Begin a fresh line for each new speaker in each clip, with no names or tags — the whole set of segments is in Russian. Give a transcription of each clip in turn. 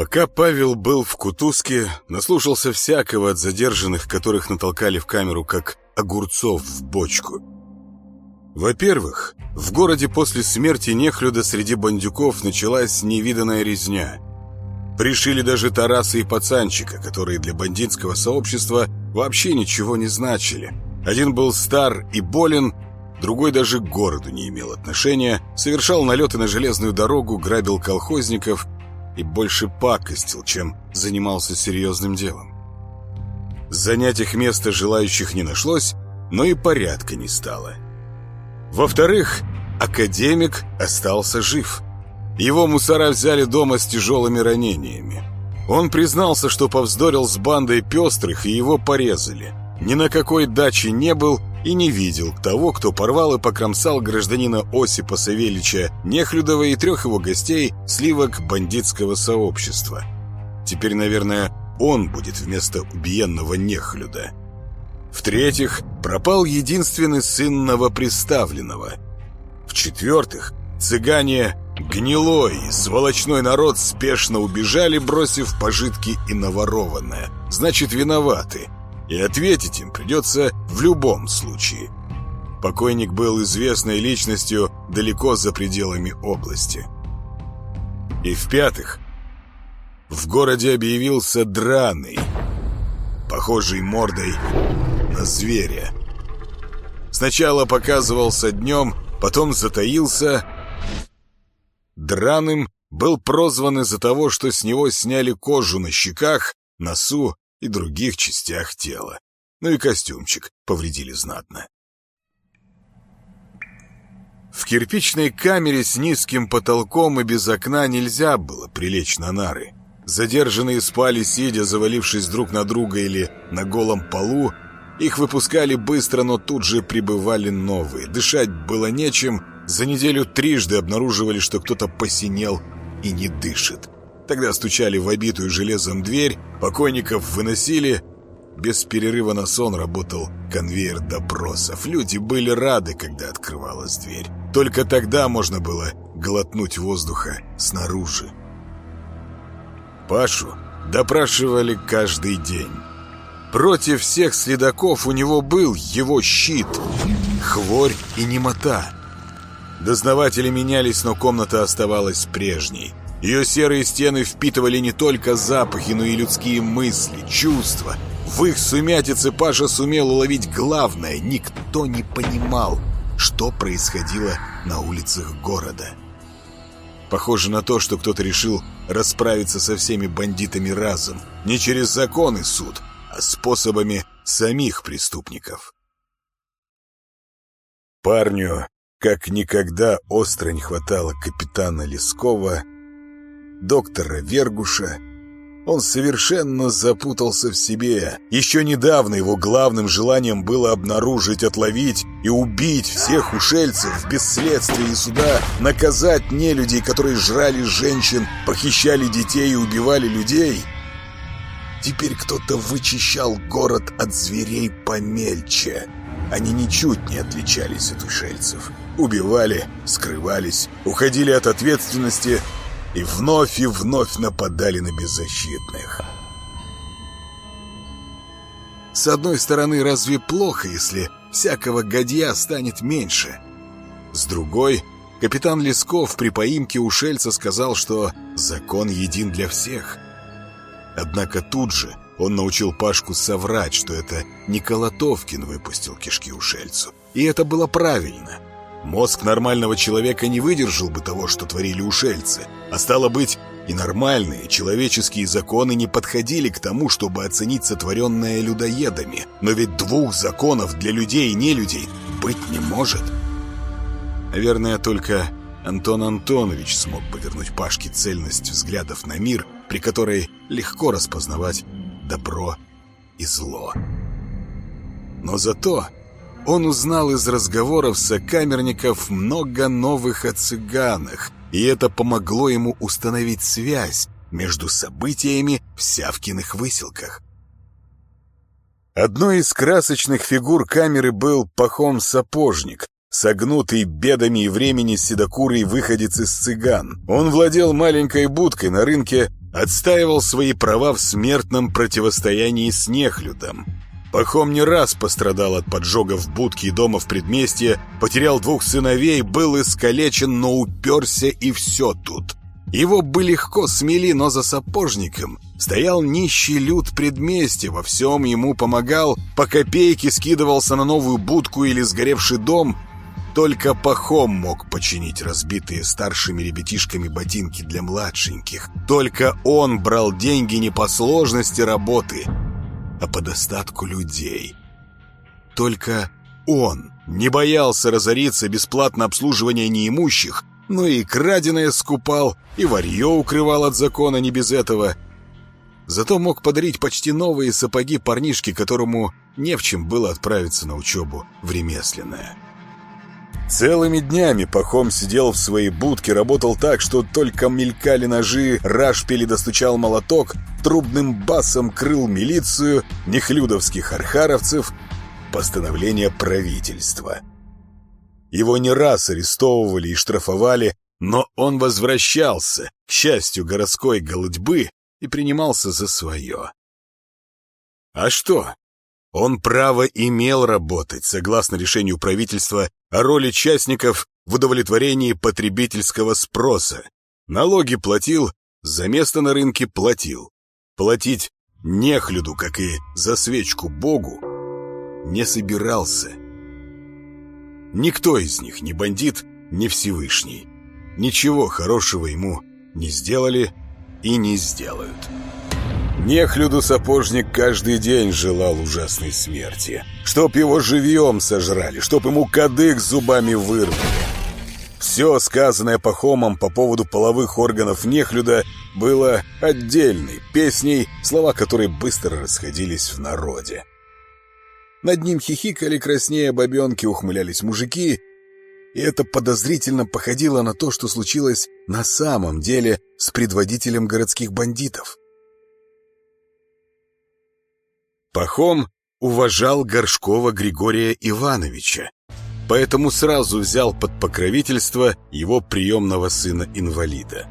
Пока Павел был в Кутузке, наслушался всякого от задержанных, которых натолкали в камеру, как огурцов в бочку. Во-первых, в городе после смерти Нехлюда среди бандюков началась невиданная резня. Пришили даже Тараса и Пацанчика, которые для бандитского сообщества вообще ничего не значили. Один был стар и болен, другой даже к городу не имел отношения, совершал налеты на железную дорогу, грабил колхозников и больше пакостил, чем занимался серьезным делом. Занять их место желающих не нашлось, но и порядка не стало. Во-вторых, академик остался жив. Его мусора взяли дома с тяжелыми ранениями. Он признался, что повздорил с бандой пестрых, и его порезали. Ни на какой даче не был и не видел того, кто порвал и покромсал гражданина Осипа Савельича Нехлюдова и трех его гостей сливок бандитского сообщества. Теперь, наверное, он будет вместо убиенного Нехлюда. В-третьих, пропал единственный сын новоприставленного. В-четвертых, цыгане гнилой сволочной народ спешно убежали, бросив пожитки и наворованное. Значит, виноваты. И ответить им придется в любом случае. Покойник был известной личностью далеко за пределами области. И в-пятых, в городе объявился драный, похожий мордой на зверя. Сначала показывался днем, потом затаился. Драным был прозван из-за того, что с него сняли кожу на щеках, носу и других частях тела. Ну и костюмчик повредили знатно. В кирпичной камере с низким потолком и без окна нельзя было прилечь на нары. Задержанные спали, сидя, завалившись друг на друга или на голом полу, их выпускали быстро, но тут же прибывали новые. Дышать было нечем. За неделю трижды обнаруживали, что кто-то посинел и не дышит. Тогда стучали в обитую железом дверь, покойников выносили. Без перерыва на сон работал конвейер допросов. Люди были рады, когда открывалась дверь. Только тогда можно было глотнуть воздуха снаружи. Пашу допрашивали каждый день. Против всех следаков у него был его щит, хворь и немота. Дознаватели менялись, но комната оставалась прежней. Ее серые стены впитывали не только запахи, но и людские мысли, чувства. В их сумятице Паша сумел уловить главное. Никто не понимал, что происходило на улицах города. Похоже на то, что кто-то решил расправиться со всеми бандитами разом. Не через закон и суд, способами самих преступников. Парню как никогда остро не хватало капитана Лескова, доктора Вергуша. Он совершенно запутался в себе. Еще недавно его главным желанием было обнаружить, отловить и убить всех ушельцев без следствия и суда, наказать нелюдей, которые жрали женщин, похищали детей и убивали людей — Теперь кто-то вычищал город от зверей помельче. Они ничуть не отличались от ушельцев. Убивали, скрывались, уходили от ответственности и вновь и вновь нападали на беззащитных. С одной стороны, разве плохо, если всякого гадья станет меньше? С другой, капитан Лесков при поимке ушельца сказал, что закон един для всех — Однако тут же он научил Пашку соврать, что это не Колотовкин выпустил кишки ушельцу. И это было правильно. Мозг нормального человека не выдержал бы того, что творили ушельцы. А стало быть, и нормальные человеческие законы не подходили к тому, чтобы оценить сотворенное людоедами. Но ведь двух законов для людей и нелюдей быть не может. Наверное, только Антон Антонович смог бы вернуть Пашке цельность взглядов на мир, при которой легко распознавать добро и зло. Но зато он узнал из разговоров сокамерников много новых о цыганах, и это помогло ему установить связь между событиями в Сявкиных выселках. Одной из красочных фигур камеры был Пахом-сапожник, Согнутый бедами и времени седокурый выходец из цыган. Он владел маленькой будкой на рынке отстаивал свои права в смертном противостоянии с нехлюдом. Пахом не раз пострадал от поджогов будки и дома в предместье, потерял двух сыновей, был искалечен, но уперся и все тут. Его бы легко смели, но за сапожником стоял нищий люд предместья, во всем ему помогал, по копейке скидывался на новую будку или сгоревший дом. Только Пахом мог починить разбитые старшими ребятишками ботинки для младшеньких. Только он брал деньги не по сложности работы, а по достатку людей. Только он не боялся разориться бесплатно обслуживания неимущих, но и краденое скупал, и варье укрывал от закона не без этого. Зато мог подарить почти новые сапоги парнишке, которому не в чем было отправиться на учебу в ремесленное. Целыми днями Пахом сидел в своей будке, работал так, что только мелькали ножи, рашпили достучал молоток, трубным басом крыл милицию, нехлюдовских архаровцев, постановление правительства. Его не раз арестовывали и штрафовали, но он возвращался, к счастью городской голодьбы, и принимался за свое. А что? Он право имел работать, согласно решению правительства о роли частников в удовлетворении потребительского спроса. Налоги платил, за место на рынке платил. Платить нехлюду, как и за свечку Богу, не собирался. Никто из них, ни бандит, ни Всевышний, ничего хорошего ему не сделали и не сделают. Нехлюду сапожник каждый день желал ужасной смерти. Чтоб его живьем сожрали, чтоб ему кадык зубами вырвали. Все сказанное Пахомом по поводу половых органов Нехлюда было отдельной песней, слова которой быстро расходились в народе. Над ним хихикали краснее бабенки, ухмылялись мужики, и это подозрительно походило на то, что случилось на самом деле с предводителем городских бандитов. Пахом уважал Горшкова Григория Ивановича, поэтому сразу взял под покровительство его приемного сына-инвалида.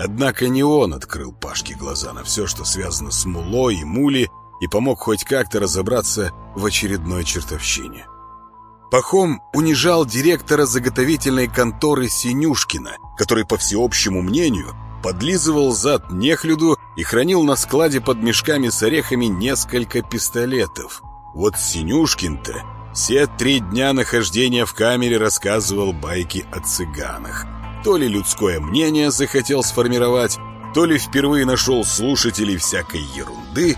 Однако не он открыл Пашке глаза на все, что связано с Мулой и Мули, и помог хоть как-то разобраться в очередной чертовщине. Пахом унижал директора заготовительной конторы Синюшкина, который, по всеобщему мнению, подлизывал зад нехлюду и хранил на складе под мешками с орехами несколько пистолетов. Вот Синюшкин-то все три дня нахождения в камере рассказывал байки о цыганах. То ли людское мнение захотел сформировать, то ли впервые нашел слушателей всякой ерунды.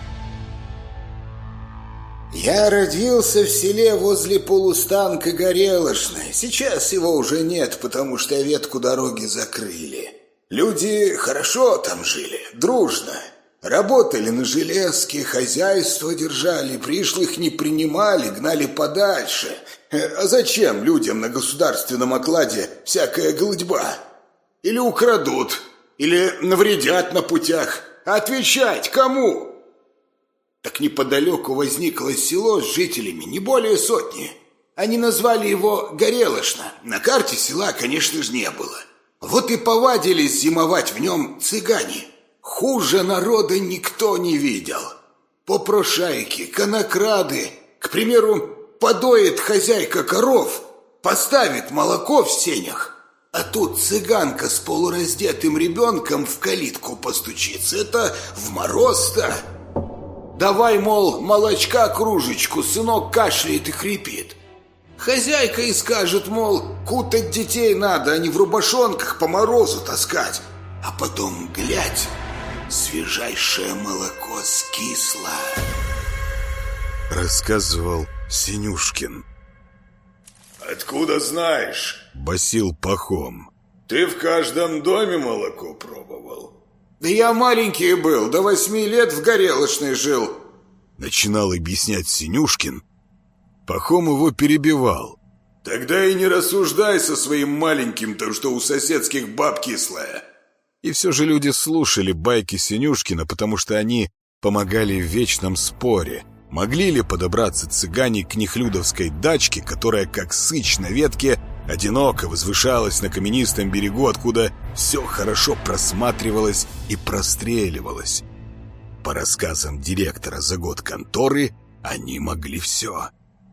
«Я родился в селе возле полустанка Горелошной. Сейчас его уже нет, потому что ветку дороги закрыли. Люди хорошо там жили, дружно. Работали на железке, хозяйство держали, пришлых не принимали, гнали подальше. А зачем людям на государственном окладе всякая голодьба? Или украдут, или навредят на путях. Отвечать кому? Так неподалеку возникло село с жителями не более сотни. Они назвали его Горелошно. На карте села, конечно же, не было. Вот и повадились зимовать в нем цыгане. Хуже народа никто не видел. Попрошайки, конокрады, к примеру, подоит хозяйка коров, поставит молоко в сенях, а тут цыганка с полураздетым ребенком в калитку постучится. Это в мороз-то. Давай, мол, молочка кружечку, сынок кашляет и хрипит. Хозяйка и скажет, мол, кутать детей надо, а не в рубашонках по морозу таскать. А потом, глядь, свежайшее молоко скисло.
Рассказывал Синюшкин.
«Откуда знаешь?»
— басил Пахом.
«Ты в каждом доме молоко пробовал?»
«Да я маленький был, до восьми лет в горелочной жил».
Начинал объяснять Синюшкин, Пахом его перебивал.
«Тогда и не рассуждай со своим маленьким-то, что у соседских баб кислая».
И все же люди слушали байки Синюшкина, потому что они помогали в вечном споре. Могли ли подобраться цыгане к нехлюдовской дачке, которая, как сыч на ветке, одиноко возвышалась на каменистом берегу, откуда все хорошо просматривалось и простреливалось. По рассказам директора за год конторы, они могли все.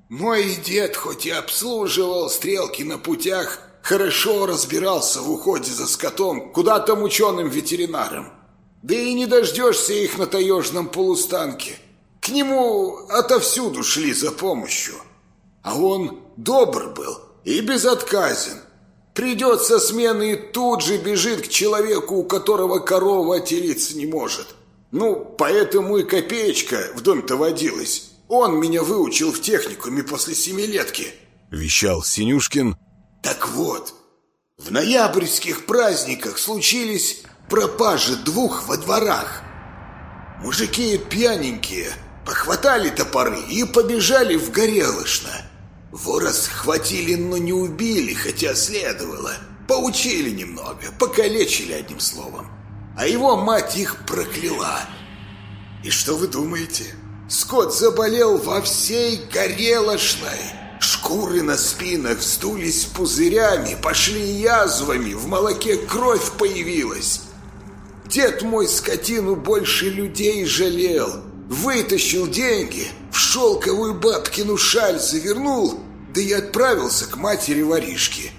«Мой дед хоть и обслуживал стрелки на путях, хорошо разбирался в уходе за скотом, куда там ученым-ветеринаром. Да и не дождешься их на таежном полустанке. К нему отовсюду шли за помощью. А он добр был и безотказен. Придет со смены и тут же бежит к человеку, у которого корова отелиться не может. Ну, поэтому и копеечка в доме-то водилась. Он меня выучил в техникуме после семилетки.
Вещал Синюшкин.
Так вот, в ноябрьских праздниках случились пропажи двух во дворах. Мужики пьяненькие похватали топоры и побежали в Горелышно. Вора схватили, но не убили, хотя следовало. Поучили немного, покалечили одним словом. А его мать их прокляла. И что вы думаете? Скот заболел во всей Горелошной. Шкуры на спинах вздулись пузырями, пошли язвами, в молоке кровь появилась. Дед мой скотину больше людей жалел. Вытащил деньги, в шелковую бабкину шаль завернул, да и отправился к матери воришки.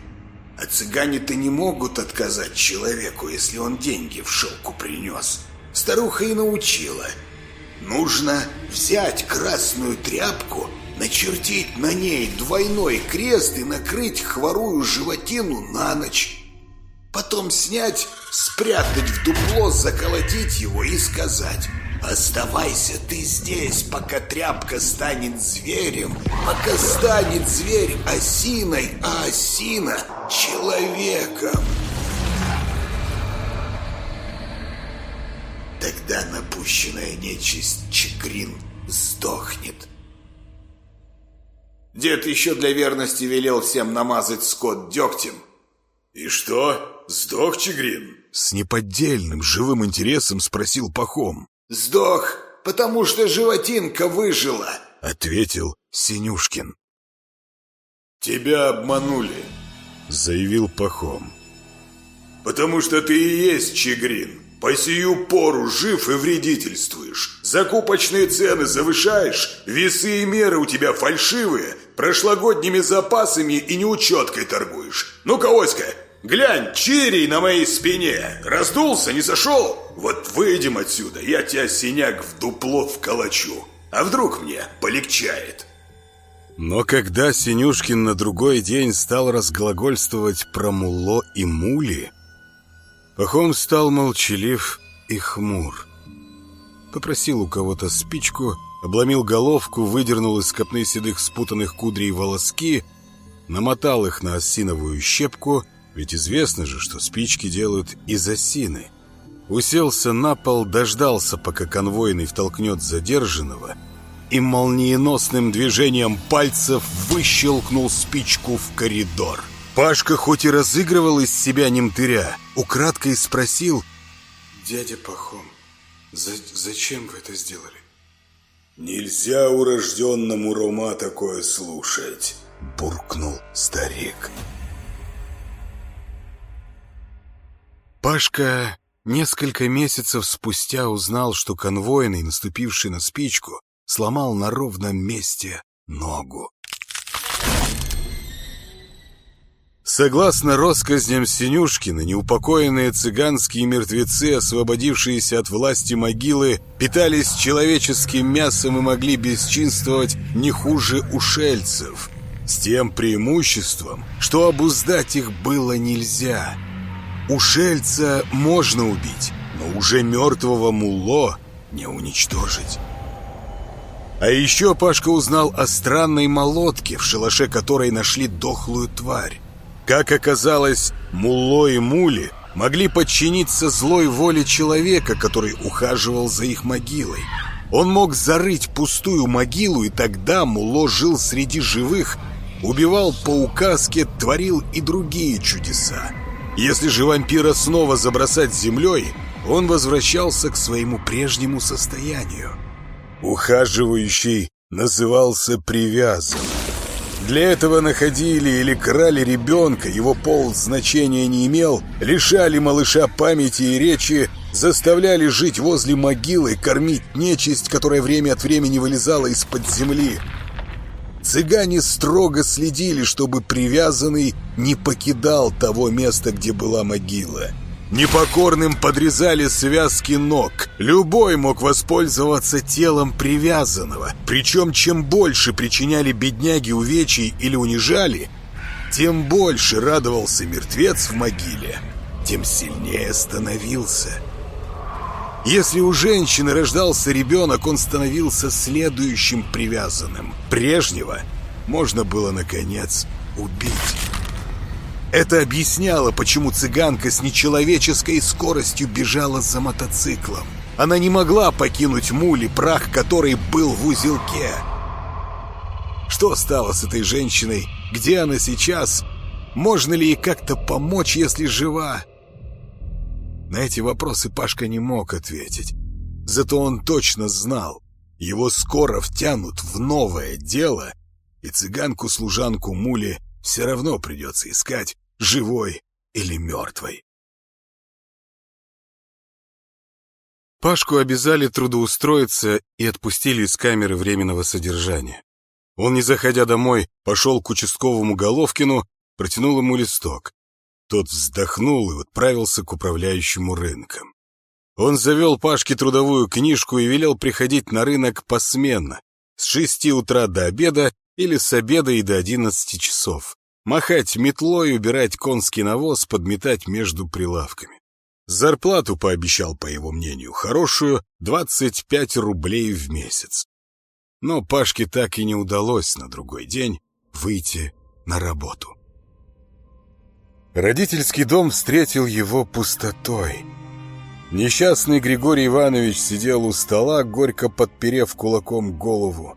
А цыгане-то не могут отказать человеку, если он деньги в шелку принес. Старуха и научила. Нужно взять красную тряпку, начертить на ней двойной крест и накрыть хворую животину на ночь. Потом снять, спрятать в дупло, заколотить его и сказать «Оставайся ты здесь, пока тряпка станет зверем, пока станет зверь осиной, а осина человеком». Тогда напущенная нечисть Чекрин сдохнет. Дед еще для верности велел всем намазать скот дегтем.
«И что?» сдох Чигрин?»
С неподдельным живым интересом спросил Пахом.
«Сдох, потому что животинка выжила», —
ответил Синюшкин.
«Тебя обманули», —
заявил Пахом.
«Потому что ты и есть Чигрин. По сию пору жив и вредительствуешь. Закупочные цены завышаешь, весы и меры у тебя фальшивые, прошлогодними запасами и неучеткой торгуешь. Ну-ка, Оська, Глянь, чирий на моей спине. Раздулся, не сошел? Вот выйдем отсюда, я тебя, синяк, в дупло вколочу. А вдруг мне полегчает?»
Но когда Синюшкин на другой день стал разглагольствовать про Муло и Мули, Пахом стал молчалив и хмур. Попросил у кого-то спичку, обломил головку, выдернул из копны седых спутанных кудрей волоски, намотал их на осиновую щепку — ведь известно же, что спички делают из осины. Уселся на пол, дождался, пока конвойный втолкнет задержанного, и молниеносным движением пальцев выщелкнул спичку в коридор. Пашка хоть и разыгрывал из себя немтыря, украдкой спросил
«Дядя Пахом, за зачем вы это сделали?»
«Нельзя урожденному Рома такое слушать», — буркнул старик.
Пашка несколько месяцев спустя узнал, что конвойный, наступивший на спичку, сломал на ровном месте ногу. Согласно россказням Синюшкина, неупокоенные цыганские мертвецы, освободившиеся от власти могилы, питались человеческим мясом и могли бесчинствовать не хуже ушельцев, с тем преимуществом, что обуздать их было нельзя – Ушельца можно убить, но уже мертвого мулло не уничтожить. А еще Пашка узнал о странной молотке, в шалаше которой нашли дохлую тварь. Как оказалось, мулло и мули могли подчиниться злой воле человека, который ухаживал за их могилой. Он мог зарыть пустую могилу, и тогда мулло жил среди живых, убивал по указке, творил и другие чудеса. Если же вампира снова забросать землей, он возвращался к своему прежнему состоянию. Ухаживающий назывался привязан. Для этого находили или крали ребенка, его пол значения не имел, лишали малыша памяти и речи, заставляли жить возле могилы, кормить нечисть, которая время от времени вылезала из-под земли. Цыгане строго следили, чтобы привязанный не покидал того места, где была могила. Непокорным подрезали связки ног. Любой мог воспользоваться телом привязанного. Причем чем больше причиняли бедняги увечий или унижали, тем больше радовался мертвец в могиле, тем сильнее становился. Если у женщины рождался ребенок, он становился следующим привязанным. Прежнего можно было, наконец, убить. Это объясняло, почему цыганка с нечеловеческой скоростью бежала за мотоциклом. Она не могла покинуть мули, прах которой был в узелке. Что стало с этой женщиной? Где она сейчас? Можно ли ей как-то помочь, если жива? На эти вопросы Пашка не мог ответить. Зато он точно знал. Его скоро втянут в новое дело, и цыганку-служанку Мули все равно придется искать, живой или мертвой. Пашку обязали трудоустроиться и отпустили из камеры временного содержания. Он, не заходя домой, пошел к участковому Головкину, протянул ему листок. Тот вздохнул и отправился к управляющему рынком. Он завел Пашке трудовую книжку и велел приходить на рынок посменно, с шести утра до обеда или с обеда и до одиннадцати часов. Махать метлой, убирать конский навоз, подметать между прилавками. Зарплату пообещал, по его мнению, хорошую — 25 рублей в месяц. Но Пашке так и не удалось на другой день выйти на работу. Родительский дом встретил его пустотой. Несчастный Григорий Иванович сидел у стола, горько подперев кулаком голову.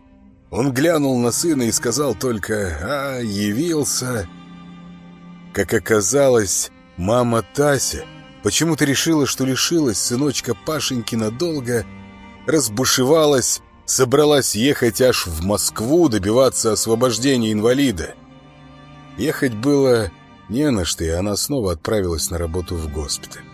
Он глянул на сына и сказал только «А, явился». Как оказалось, мама Тася почему-то решила, что лишилась сыночка Пашеньки надолго, разбушевалась, собралась ехать аж в Москву добиваться освобождения инвалида. Ехать было не на что, и она снова отправилась на работу в госпиталь.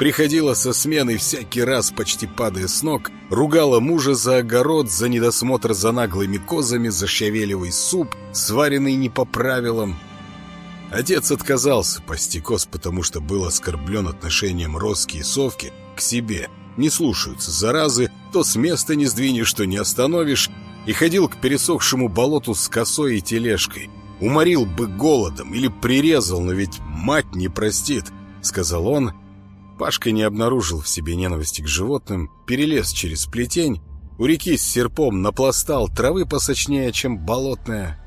Приходила со смены всякий раз, почти падая с ног, ругала мужа за огород, за недосмотр за наглыми козами, за щавелевый суп, сваренный не по правилам. Отец отказался пасти коз, потому что был оскорблен отношением Роски и Совки к себе. Не слушаются заразы, то с места не сдвинешь, то не остановишь, и ходил к пересохшему болоту с косой и тележкой. Уморил бы голодом или прирезал, но ведь мать не простит, — сказал он, — Пашка не обнаружил в себе ненависти к животным, перелез через плетень, у реки с серпом напластал травы посочнее, чем болотная.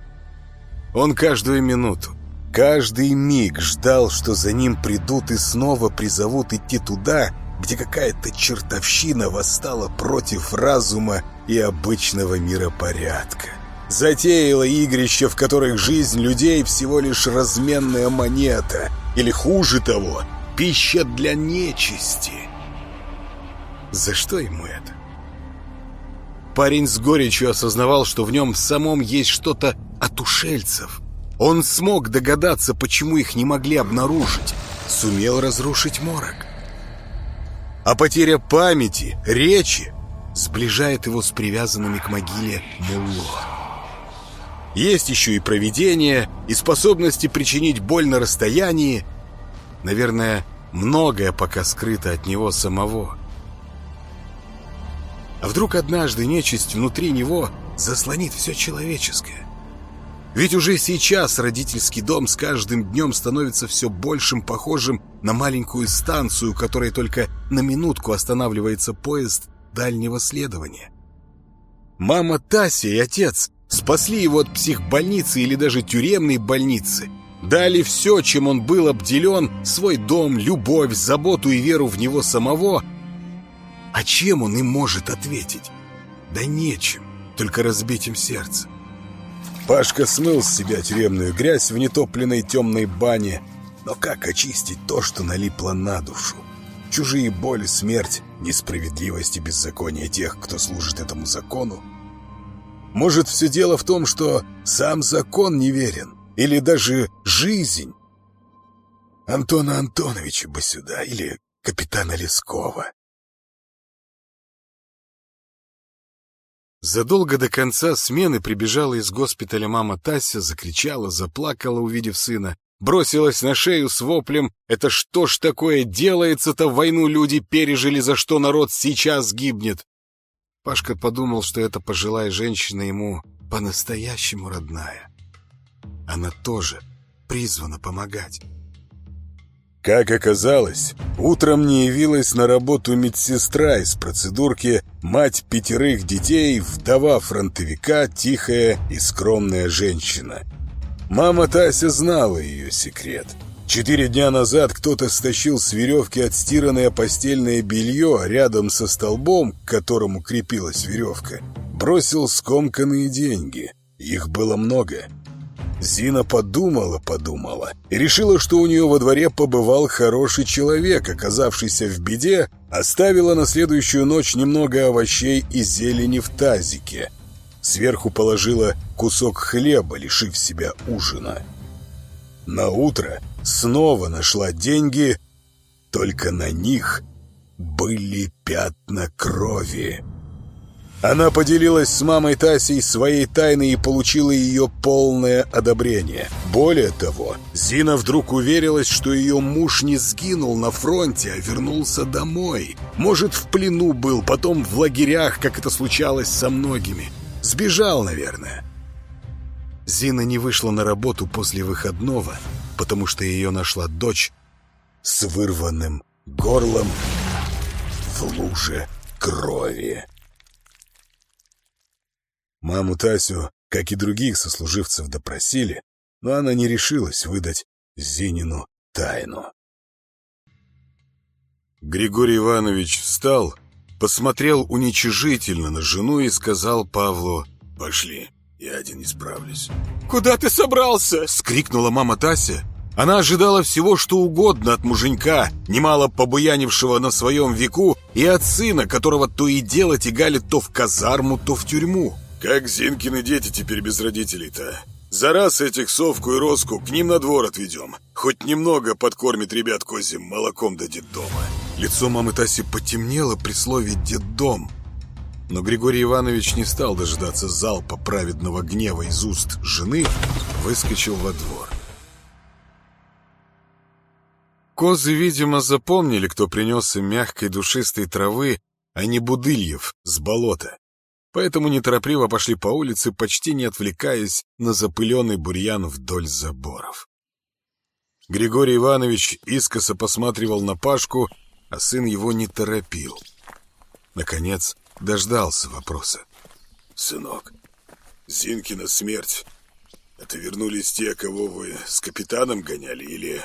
Он каждую минуту, каждый миг ждал, что за ним придут и снова призовут идти туда, где какая-то чертовщина восстала против разума и обычного миропорядка. Затеяла игрища, в которых жизнь людей всего лишь разменная монета, или хуже того — пища для нечисти. За что ему это? Парень с горечью осознавал, что в нем самом есть что-то от ушельцев. Он смог догадаться, почему их не могли обнаружить. Сумел разрушить морок. А потеря памяти, речи сближает его с привязанными к могиле Мулло. Есть еще и провидение, и способности причинить боль на расстоянии, Наверное, многое пока скрыто от него самого. А вдруг однажды нечисть внутри него заслонит все человеческое? Ведь уже сейчас родительский дом с каждым днем становится все большим похожим на маленькую станцию, у которой только на минутку останавливается поезд дальнего следования. Мама Тася и отец спасли его от психбольницы или даже тюремной больницы – Дали все, чем он был обделен, свой дом, любовь, заботу и веру в него самого. А чем он им может ответить? Да нечем, только разбитым сердце. Пашка смыл с себя тюремную грязь в нетопленной темной бане. Но как очистить то, что налипло на душу? Чужие боли, смерть, несправедливость и беззаконие тех, кто служит этому закону? Может, все дело в том, что сам закон неверен, или даже жизнь. Антона Антоновича бы сюда, или капитана Лескова. Задолго до конца смены прибежала из госпиталя мама Тася, закричала, заплакала, увидев сына, бросилась на шею с воплем «Это что ж такое делается-то, войну люди пережили, за что народ сейчас гибнет?» Пашка подумал, что эта пожилая женщина ему по-настоящему родная. Она тоже призвана помогать. Как оказалось, утром не явилась на работу медсестра из процедурки, мать пятерых детей, вдова фронтовика, тихая и скромная женщина. Мама Тася знала ее секрет. Четыре дня назад кто-то стащил с веревки отстиранное постельное белье рядом со столбом, к которому крепилась веревка, бросил скомканные деньги. Их было много — Зина подумала-подумала и решила, что у нее во дворе побывал хороший человек, оказавшийся в беде, оставила на следующую ночь немного овощей и зелени в тазике. Сверху положила кусок хлеба, лишив себя ужина. На утро снова нашла деньги, только на них были пятна крови. Она поделилась с мамой Тасей своей тайной и получила ее полное одобрение. Более того, Зина вдруг уверилась, что ее муж не сгинул на фронте, а вернулся домой. Может, в плену был, потом в лагерях, как это случалось со многими. Сбежал, наверное. Зина не вышла на работу после выходного, потому что ее нашла дочь с вырванным горлом в луже крови. Маму Тасю, как и других сослуживцев, допросили, но она не решилась выдать Зинину тайну. Григорий Иванович встал, посмотрел уничижительно на жену и сказал Павлу «Пошли, я один не справлюсь».
«Куда ты собрался?»
— скрикнула мама Тася. Она ожидала всего, что угодно от муженька, немало побуянившего на своем веку, и от сына, которого то и дело тягали то в казарму, то в тюрьму.
Как Зинкины дети теперь без родителей-то? За раз этих совку и роску к ним на двор отведем. Хоть немного подкормит ребят козьим молоком до детдома.
Лицо мамы Таси потемнело при слове «детдом». Но Григорий Иванович не стал дожидаться залпа праведного гнева из уст жены, выскочил во двор. Козы, видимо, запомнили, кто принес им мягкой душистой травы, а не будыльев с болота поэтому неторопливо пошли по улице, почти не отвлекаясь на запыленный бурьян вдоль заборов. Григорий Иванович искоса посматривал на Пашку, а сын его не торопил. Наконец дождался вопроса.
«Сынок, Зинкина смерть. Это вернулись те, кого вы с капитаном гоняли, или...»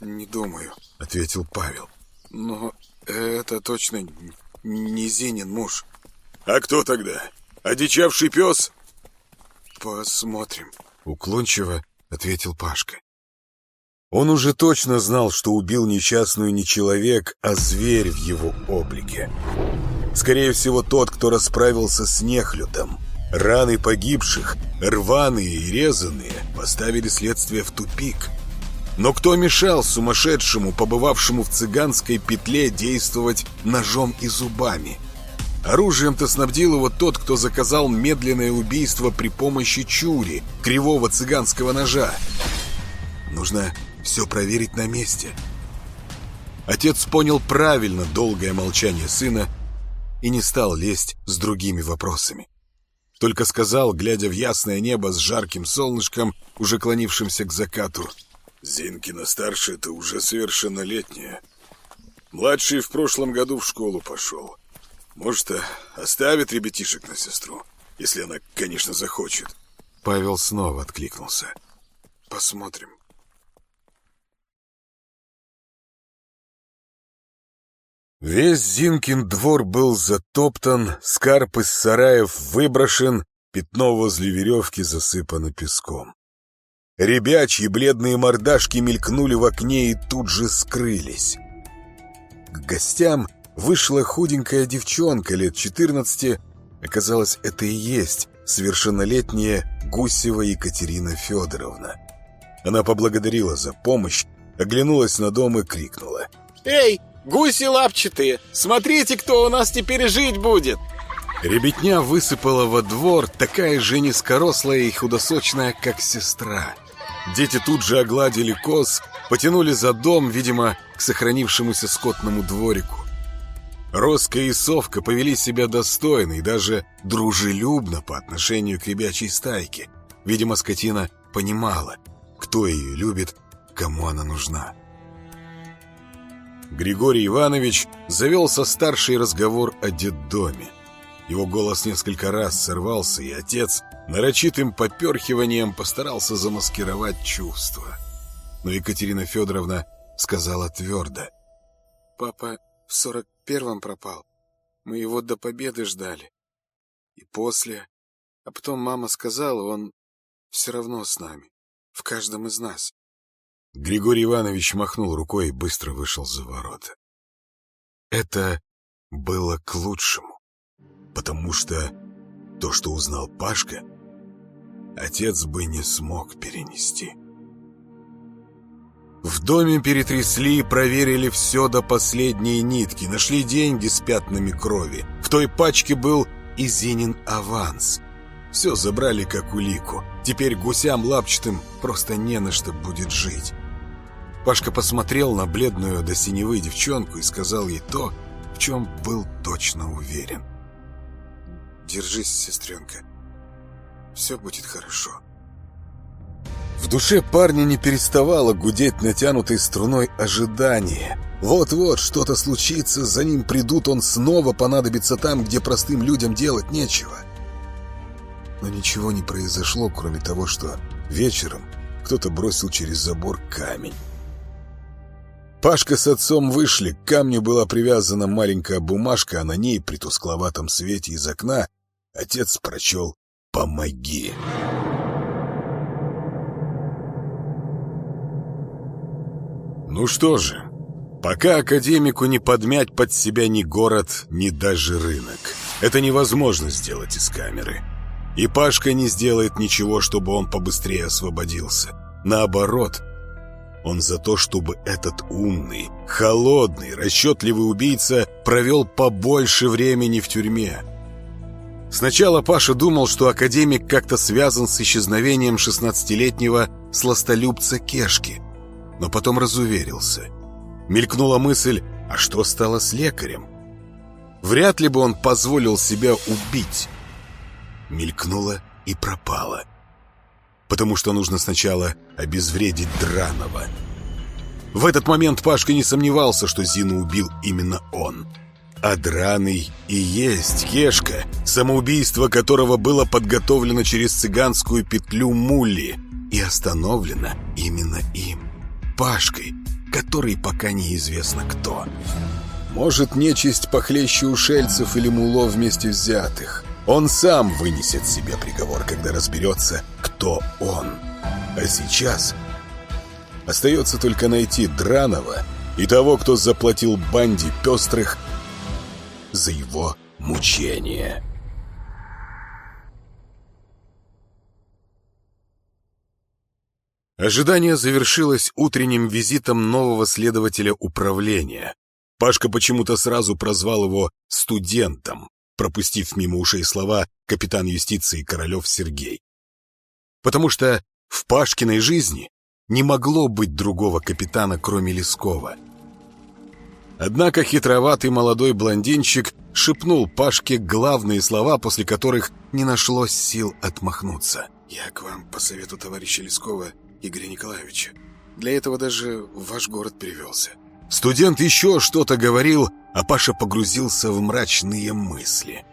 «Не думаю», — ответил Павел. «Но это точно не Зинин муж».
«А кто тогда? Одичавший пес?»
«Посмотрим», — уклончиво ответил Пашка. Он уже точно знал, что убил несчастную не человек, а зверь в его облике. Скорее всего, тот, кто расправился с нехлютом. Раны погибших, рваные и резанные, поставили следствие в тупик. Но кто мешал сумасшедшему, побывавшему в цыганской петле, действовать ножом и зубами? Оружием-то снабдил его тот, кто заказал медленное убийство при помощи чури, кривого цыганского ножа. Нужно все проверить на месте. Отец понял правильно долгое молчание сына и не стал лезть с другими вопросами. Только сказал, глядя в ясное небо с жарким солнышком, уже клонившимся к закату.
«Зинкина-старшая-то уже совершеннолетняя. Младший в прошлом году в школу пошел. Может, оставит ребятишек на сестру, если она, конечно, захочет.
Павел снова откликнулся. Посмотрим. Весь Зинкин двор был затоптан, скарп из сараев выброшен, пятно возле веревки засыпано песком. Ребячьи бледные мордашки мелькнули в окне и тут же скрылись. К гостям вышла худенькая девчонка лет 14. Оказалось, это и есть совершеннолетняя Гусева Екатерина Федоровна. Она поблагодарила за помощь, оглянулась на дом и крикнула.
«Эй, гуси лапчатые, смотрите, кто у нас теперь жить будет!»
Ребятня высыпала во двор, такая же низкорослая и худосочная, как сестра. Дети тут же огладили коз, потянули за дом, видимо, к сохранившемуся скотному дворику. Роска и Совка повели себя достойно и даже дружелюбно по отношению к ребячей стайке. Видимо, скотина понимала, кто ее любит, кому она нужна. Григорий Иванович завел со старшей разговор о детдоме. Его голос несколько раз сорвался, и отец нарочитым поперхиванием постарался замаскировать чувства. Но Екатерина Федоровна сказала твердо.
«Папа в сорок первом пропал. Мы его до победы ждали. И после. А потом мама сказала, он все равно с нами. В каждом из нас».
Григорий Иванович махнул рукой и быстро вышел за ворота. Это было к лучшему потому что то, что узнал Пашка, отец бы не смог перенести. В доме перетрясли и проверили все до последней нитки, нашли деньги с пятнами крови. В той пачке был и Зинин аванс. Все забрали как улику. Теперь гусям лапчатым просто не на что будет жить. Пашка посмотрел на бледную до синевы девчонку и сказал ей то, в чем был точно уверен.
Держись, сестренка. Все будет хорошо.
В душе парня не переставало гудеть натянутой струной ожидания. Вот-вот что-то случится, за ним придут, он снова понадобится там, где простым людям делать нечего. Но ничего не произошло, кроме того, что вечером кто-то бросил через забор камень. Пашка с отцом вышли, к камню была привязана маленькая бумажка, а на ней при тускловатом свете из окна отец прочел «Помоги». Ну что же, пока академику не подмять под себя ни город, ни даже рынок. Это невозможно сделать из камеры. И Пашка не сделает ничего, чтобы он побыстрее освободился. Наоборот — он за то, чтобы этот умный, холодный, расчетливый убийца провел побольше времени в тюрьме. Сначала Паша думал, что академик как-то связан с исчезновением 16-летнего сластолюбца Кешки, но потом разуверился. Мелькнула мысль, а что стало с лекарем? Вряд ли бы он позволил себя убить. Мелькнула и пропала потому что нужно сначала обезвредить Дранова. В этот момент Пашка не сомневался, что Зину убил именно он. А Драный и есть Кешка, самоубийство которого было подготовлено через цыганскую петлю Мулли и остановлено именно им, Пашкой, который пока неизвестно кто. Может, нечисть похлеще ушельцев или мулов вместе взятых – он сам вынесет себе приговор, когда разберется, кто он. А сейчас остается только найти Дранова и того, кто заплатил банде пестрых за его мучение. Ожидание завершилось утренним визитом нового следователя управления. Пашка почему-то сразу прозвал его «студентом» пропустив мимо ушей слова капитан юстиции Королев Сергей. Потому что в Пашкиной жизни не могло быть другого капитана, кроме Лескова. Однако хитроватый молодой блондинчик шепнул Пашке главные слова, после которых не нашлось сил отмахнуться.
«Я к вам по совету товарища Лескова Игоря Николаевича. Для этого даже в ваш город перевелся».
Студент еще что-то говорил, а Паша погрузился в мрачные мысли.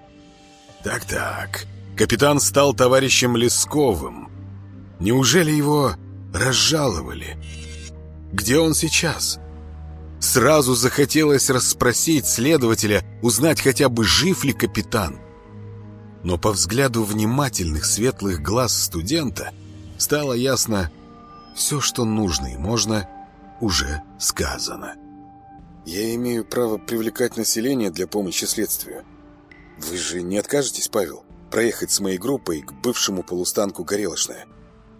Так-так, капитан стал товарищем Лесковым. Неужели его разжаловали? Где он сейчас? Сразу захотелось расспросить следователя, узнать хотя бы, жив ли капитан. Но по взгляду внимательных светлых глаз студента стало ясно, все, что нужно и можно, уже сказано.
Я имею право привлекать население для помощи следствию. Вы же не откажетесь, Павел? проехать с моей группой к бывшему полустанку Горелошная.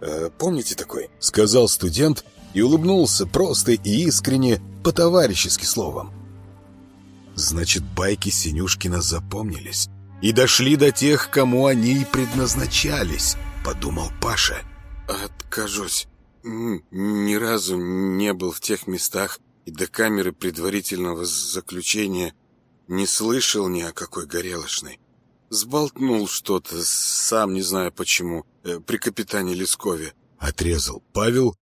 Э, помните такой?»
— сказал студент и улыбнулся просто и искренне, по-товарищески словом. Значит, байки Синюшкина запомнились и дошли до тех, кому они и предназначались, подумал Паша.
Откажусь. Ни разу не был в тех местах и до камеры предварительного заключения не слышал ни о какой горелочной. Сболтнул что-то, сам не знаю почему, э, при капитане Лескове.
Отрезал Павел.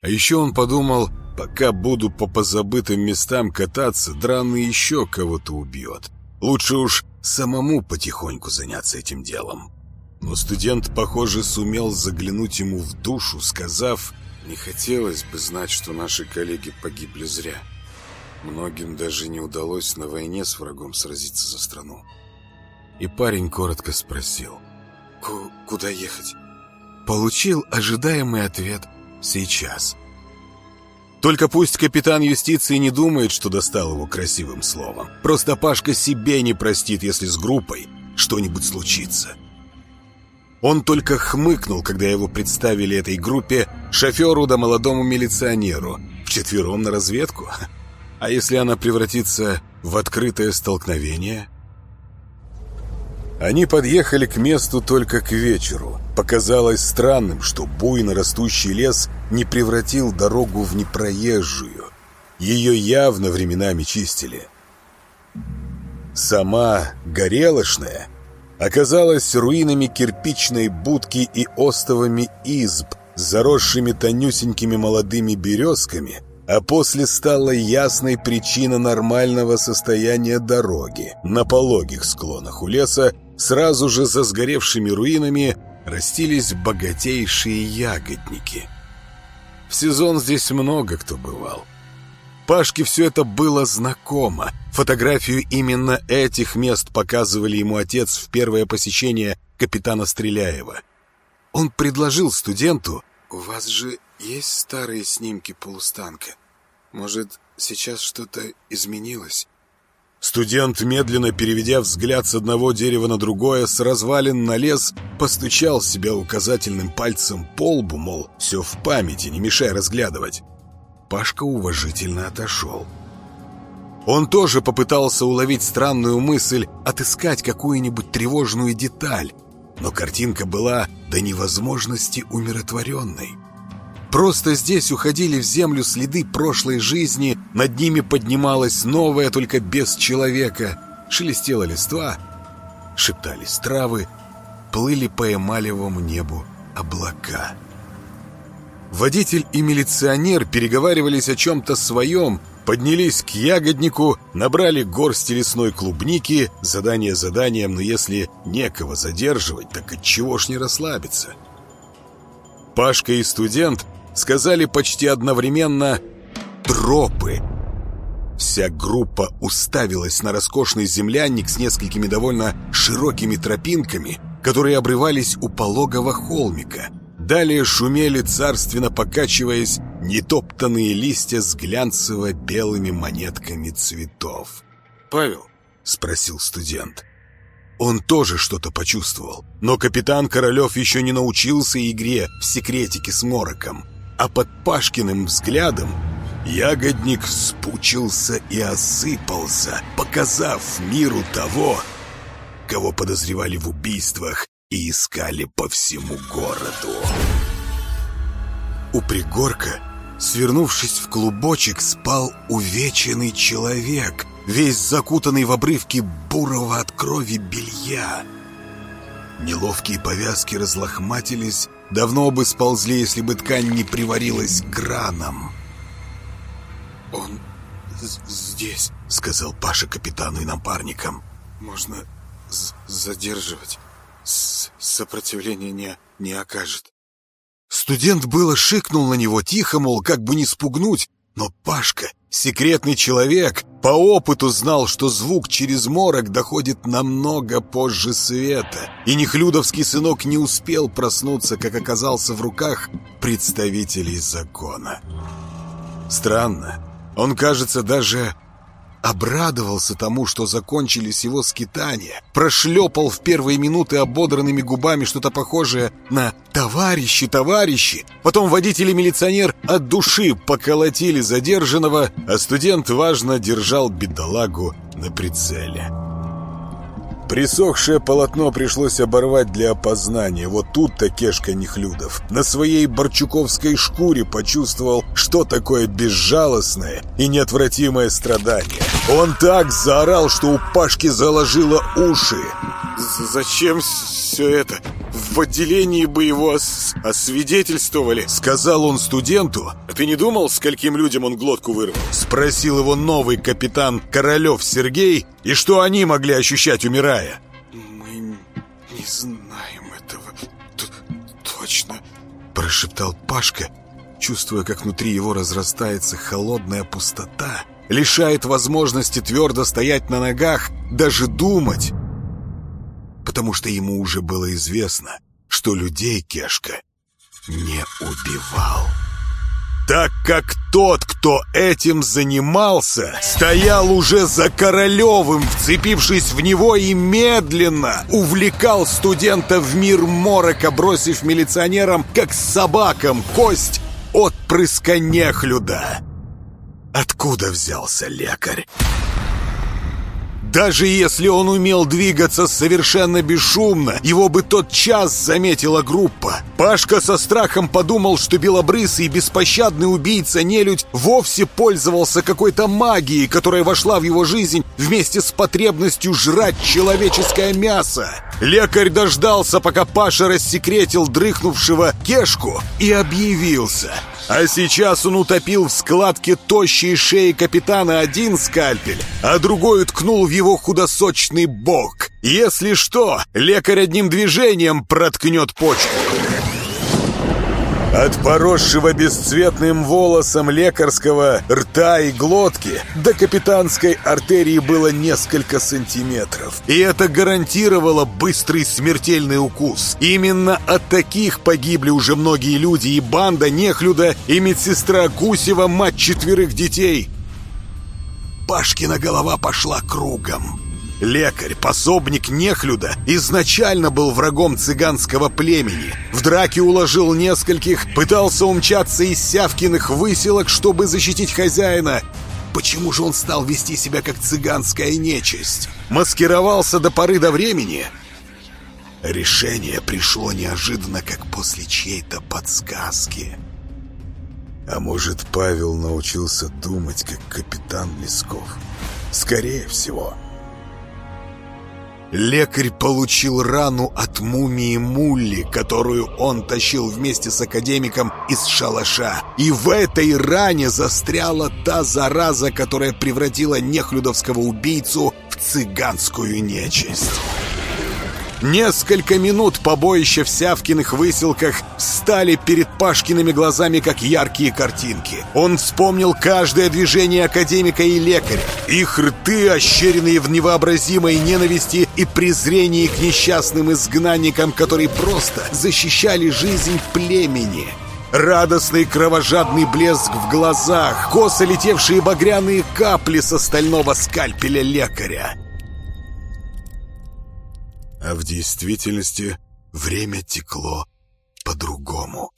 А еще он подумал, пока буду по позабытым местам кататься, драный еще кого-то убьет. Лучше уж самому потихоньку заняться этим делом. Но студент, похоже, сумел заглянуть ему в душу, сказав,
«Не хотелось бы знать, что наши коллеги погибли зря. Многим даже не удалось на войне с врагом сразиться за страну».
И парень коротко спросил,
«Куда ехать?»
Получил ожидаемый ответ «Сейчас». Только пусть капитан юстиции не думает, что достал его красивым словом. Просто Пашка себе не простит, если с группой что-нибудь случится. Он только хмыкнул, когда его представили этой группе шоферу да молодому милиционеру. Вчетвером на разведку. А если она превратится в открытое столкновение? Они подъехали к месту только к вечеру. Показалось странным, что буйно растущий лес не превратил дорогу в непроезжую. Ее явно временами чистили. Сама горелошная оказалась руинами кирпичной будки и остовами изб, заросшими тонюсенькими молодыми березками, а после стала ясной причина нормального состояния дороги. На пологих склонах у леса, сразу же за сгоревшими руинами, растились богатейшие ягодники. В сезон здесь много кто бывал. Пашке все это было знакомо. Фотографию именно этих мест показывали ему отец в первое посещение капитана Стреляева. Он предложил студенту...
«У вас же есть старые снимки полустанка? Может, сейчас что-то изменилось?»
Студент, медленно переведя взгляд с одного дерева на другое, с развалин на лес, постучал себя указательным пальцем по лбу, мол, все в памяти, не мешай разглядывать. Пашка уважительно отошел. Он тоже попытался уловить странную мысль, отыскать какую-нибудь тревожную деталь, но картинка была до невозможности умиротворенной. Просто здесь уходили в землю следы прошлой жизни, над ними поднималась новая, только без человека. Шелестела листва, шептались травы, плыли по эмалевому небу облака. Водитель и милиционер переговаривались о чем-то своем, поднялись к ягоднику, набрали горсти лесной клубники, задание заданием, но если некого задерживать, так отчего ж не расслабиться? Пашка и студент сказали почти одновременно «тропы». Вся группа уставилась на роскошный землянник с несколькими довольно широкими тропинками, которые обрывались у пологого холмика. Далее шумели, царственно покачиваясь, нетоптанные листья с глянцево-белыми монетками цветов.
«Павел?»
— спросил студент. Он тоже что-то почувствовал, но капитан Королев еще не научился игре в секретике с мороком а под Пашкиным взглядом ягодник вспучился и осыпался, показав миру того, кого подозревали в убийствах и искали по всему городу. У пригорка, свернувшись в клубочек, спал увеченный человек, весь закутанный в обрывки бурого от крови белья. Неловкие повязки разлохматились, давно бы сползли, если бы ткань не приварилась краном.
«Он здесь», —
сказал Паша капитану и напарникам.
«Можно задерживать. Сопротивления не, не окажет».
Студент было шикнул на него тихо, мол, как бы не спугнуть, но Пашка, секретный человек, по опыту знал, что звук через морок доходит намного позже света, и Нехлюдовский сынок не успел проснуться, как оказался в руках представителей закона. Странно, он, кажется, даже обрадовался тому, что закончились его скитания, прошлепал в первые минуты ободранными губами что-то похожее на «товарищи, товарищи». Потом водитель и милиционер от души поколотили задержанного, а студент важно держал бедолагу на прицеле. Присохшее полотно пришлось оборвать для опознания. Вот тут-то Кешка Нехлюдов на своей борчуковской шкуре почувствовал, что такое безжалостное и неотвратимое страдание. Он так заорал, что у Пашки заложило уши.
«Зачем все это? В отделении бы его ос освидетельствовали!»
Сказал он студенту.
«А ты не думал, скольким людям он глотку вырвал?»
Спросил его новый капитан Королев Сергей, и что они могли ощущать, умирая.
«Мы не знаем этого Т точно»,
прошептал Пашка, чувствуя, как внутри его разрастается холодная пустота, лишает возможности твердо стоять на ногах, даже думать потому что ему уже было известно, что людей Кешка не убивал. Так как тот, кто этим занимался, стоял уже за Королевым, вцепившись в него и медленно увлекал студента в мир морока, бросив милиционерам, как собакам, кость отпрыска нехлюда. Откуда взялся лекарь? Даже если он умел двигаться совершенно бесшумно, его бы тот час заметила группа. Пашка со страхом подумал, что белобрысый беспощадный убийца-нелюдь вовсе пользовался какой-то магией, которая вошла в его жизнь вместе с потребностью жрать человеческое мясо. Лекарь дождался, пока Паша рассекретил дрыхнувшего кешку и объявился. А сейчас он утопил в складке тощей шеи капитана один скальпель, а другой уткнул в его худосочный бок. Если что, лекарь одним движением проткнет почку. От поросшего бесцветным волосом лекарского рта и глотки до капитанской артерии было несколько сантиметров. И это гарантировало быстрый смертельный укус. Именно от таких погибли уже многие люди, и банда Нехлюда, и медсестра Гусева, мать четверых детей. Пашкина голова пошла кругом. Лекарь, пособник Нехлюда, изначально был врагом цыганского племени. В драке уложил нескольких, пытался умчаться из Сявкиных выселок, чтобы защитить хозяина. Почему же он стал вести себя как цыганская нечисть? Маскировался до поры до времени? Решение пришло неожиданно, как после чьей-то подсказки. А может, Павел научился думать, как капитан Лесков? Скорее всего. — Лекарь получил рану от мумии Мулли, которую он тащил вместе с академиком из шалаша. И в этой ране застряла та зараза, которая превратила нехлюдовского убийцу в цыганскую нечисть. Несколько минут побоища в Сявкиных выселках стали перед Пашкиными глазами, как яркие картинки. Он вспомнил каждое движение академика и лекаря. Их рты, ощеренные в невообразимой ненависти и презрении к несчастным изгнанникам, которые просто защищали жизнь племени. Радостный кровожадный блеск в глазах, косо летевшие багряные капли со стального скальпеля лекаря. А в действительности время текло по-другому.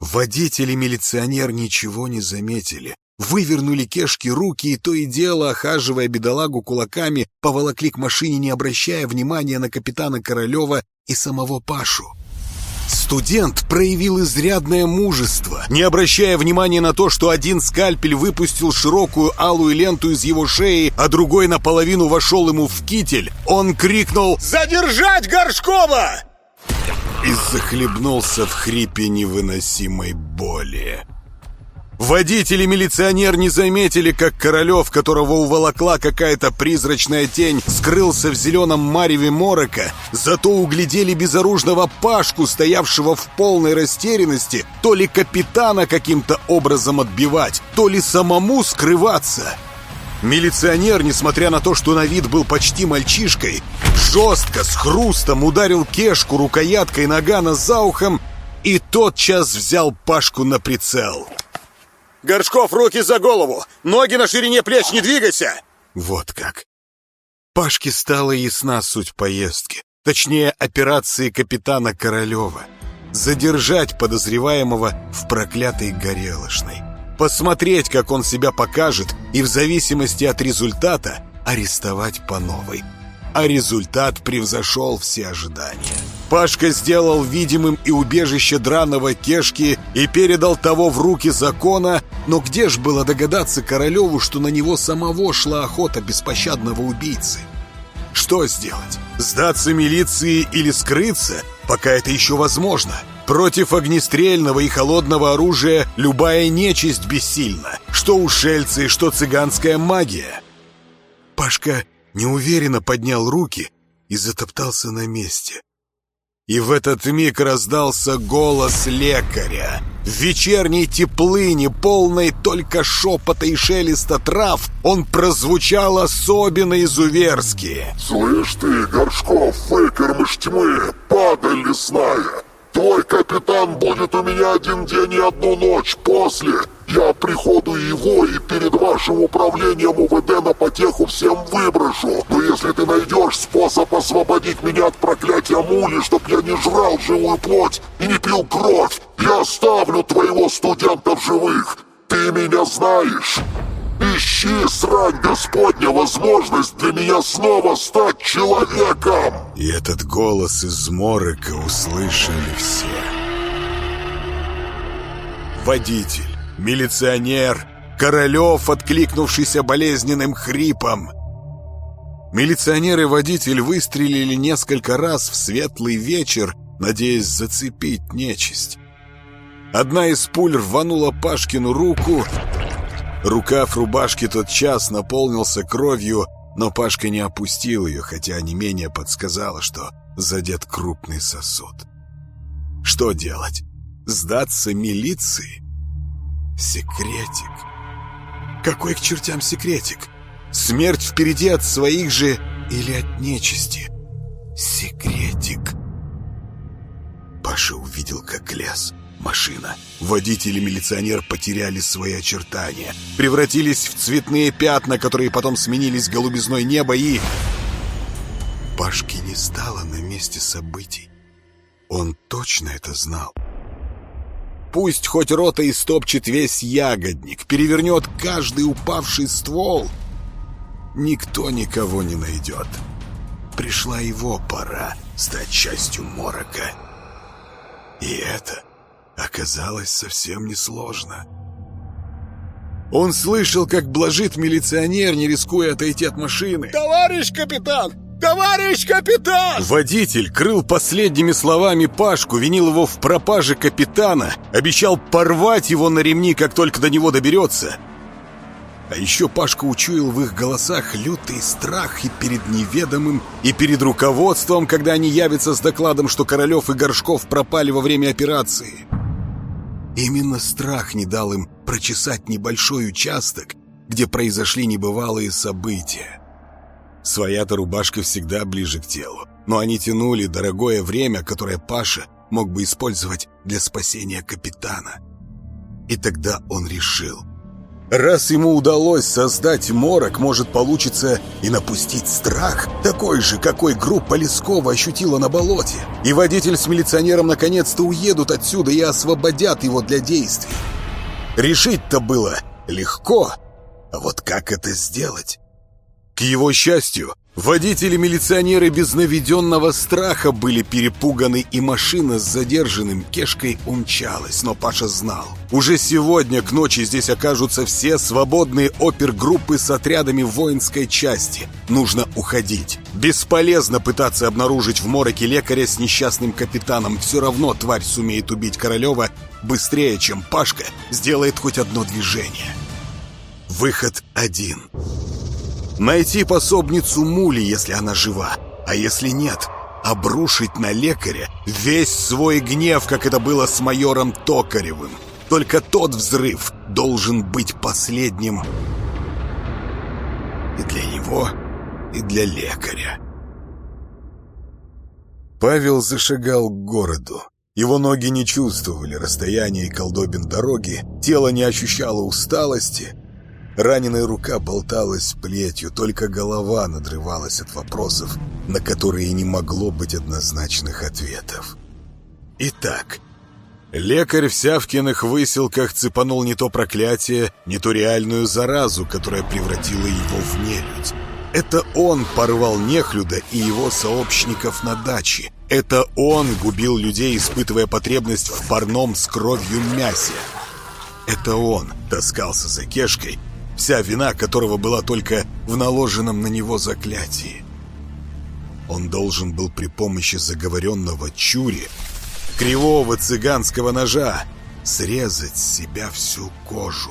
Водитель и милиционер ничего не заметили. Вывернули кешки руки и то и дело, охаживая бедолагу кулаками, поволокли к машине, не обращая внимания на капитана Королева и самого Пашу. Студент проявил изрядное мужество, не обращая внимания на то, что один скальпель выпустил широкую алую ленту из его шеи, а другой наполовину вошел ему в китель. Он крикнул «Задержать Горшкова!» и захлебнулся в хрипе невыносимой боли. Водитель и милиционер не заметили, как Королев, которого уволокла какая-то призрачная тень, скрылся в зеленом мареве морока, зато углядели безоружного Пашку, стоявшего в полной растерянности, то ли капитана каким-то образом отбивать, то ли самому скрываться. Милиционер, несмотря на то, что на вид был почти мальчишкой, жестко, с хрустом ударил кешку рукояткой нагана за ухом и тотчас взял Пашку на прицел.
Горшков, руки за голову! Ноги на ширине плеч, не двигайся!»
Вот как. Пашке стала ясна суть поездки. Точнее, операции капитана Королева. Задержать подозреваемого в проклятой горелошной. Посмотреть, как он себя покажет, и в зависимости от результата арестовать по новой. А результат превзошел все ожидания. Пашка сделал видимым и убежище драного Кешки и передал того в руки закона, но где ж было догадаться Королеву, что на него самого шла охота беспощадного убийцы? Что сделать? Сдаться милиции или скрыться, пока это еще возможно? Против огнестрельного и холодного оружия любая нечисть бессильна. Что ушельцы, что цыганская магия. Пашка неуверенно поднял руки и затоптался на месте. И в этот миг раздался голос лекаря. В вечерней теплыне, полной только шепота и шелеста трав, он прозвучал особенно изуверски.
«Слышь ты, Горшков, фейкер мышь тьмы, падаль лесная!» Твой капитан будет у меня один день и одну ночь после. Я приходу его и перед вашим управлением УВД на потеху всем выброшу. Но если ты найдешь способ освободить меня от проклятия мули, чтоб я не жрал живую плоть и не пил кровь, я оставлю твоего студента в живых. Ты меня знаешь. Ищи, срань Господня, возможность для меня снова стать человеком!»
И этот голос из морока услышали все. Водитель, милиционер, Королев, откликнувшийся болезненным хрипом. Милиционер и водитель выстрелили несколько раз в светлый вечер, надеясь зацепить нечисть. Одна из пуль рванула Пашкину руку, Рукав рубашки тот час наполнился кровью, но Пашка не опустил ее, хотя не менее подсказала, что задет крупный сосуд. Что делать? Сдаться милиции? Секретик. Какой к чертям секретик? Смерть впереди от своих же или от нечисти? Секретик. Паша увидел, как лес Машина, водитель и милиционер потеряли свои очертания, превратились в цветные пятна, которые потом сменились голубизной неба и... Пашки не стало на месте событий. Он точно это знал. Пусть хоть рота истопчет весь ягодник, перевернет каждый упавший ствол, никто никого не найдет. Пришла его пора стать частью морока. И это оказалось совсем несложно. Он слышал, как блажит милиционер, не рискуя отойти от машины.
«Товарищ капитан! Товарищ капитан!»
Водитель крыл последними словами Пашку, винил его в пропаже капитана, обещал порвать его на ремни, как только до него доберется. А еще Пашка учуял в их голосах лютый страх и перед неведомым, и перед руководством, когда они явятся с докладом, что Королев и Горшков пропали во время операции. Именно страх не дал им прочесать небольшой участок, где произошли небывалые события. Своя-то рубашка всегда ближе к телу, но они тянули дорогое время, которое Паша мог бы использовать для спасения капитана. И тогда он решил – Раз ему удалось создать морок, может получится и напустить страх, такой же, какой группа Лескова ощутила на болоте. И водитель с милиционером наконец-то уедут отсюда и освободят его для действий. Решить-то было легко, а вот как это сделать? К его счастью, Водители-милиционеры без наведенного страха были перепуганы, и машина с задержанным Кешкой умчалась. Но Паша знал, уже сегодня к ночи здесь окажутся все свободные опергруппы с отрядами воинской части. Нужно уходить. Бесполезно пытаться обнаружить в мороке лекаря с несчастным капитаном. Все равно тварь сумеет убить Королева быстрее, чем Пашка сделает хоть одно движение. Выход один — Найти пособницу Мули, если она жива. А если нет, обрушить на лекаря весь свой гнев, как это было с майором Токаревым. Только тот взрыв должен быть последним и для него, и для лекаря. Павел зашагал к городу. Его ноги не чувствовали расстояния и колдобин дороги, тело не ощущало усталости. Раненая рука болталась плетью, только голова надрывалась от вопросов, на которые не могло быть однозначных ответов. Итак, лекарь в Сявкиных выселках цепанул не то проклятие, не то реальную заразу, которая превратила его в нелюдь. Это он порвал нехлюда и его сообщников на даче. Это он губил людей, испытывая потребность в парном с кровью мясе. Это он таскался за кешкой, вся вина которого была только в наложенном на него заклятии. Он должен был при помощи заговоренного чури, кривого цыганского ножа, срезать с себя всю кожу.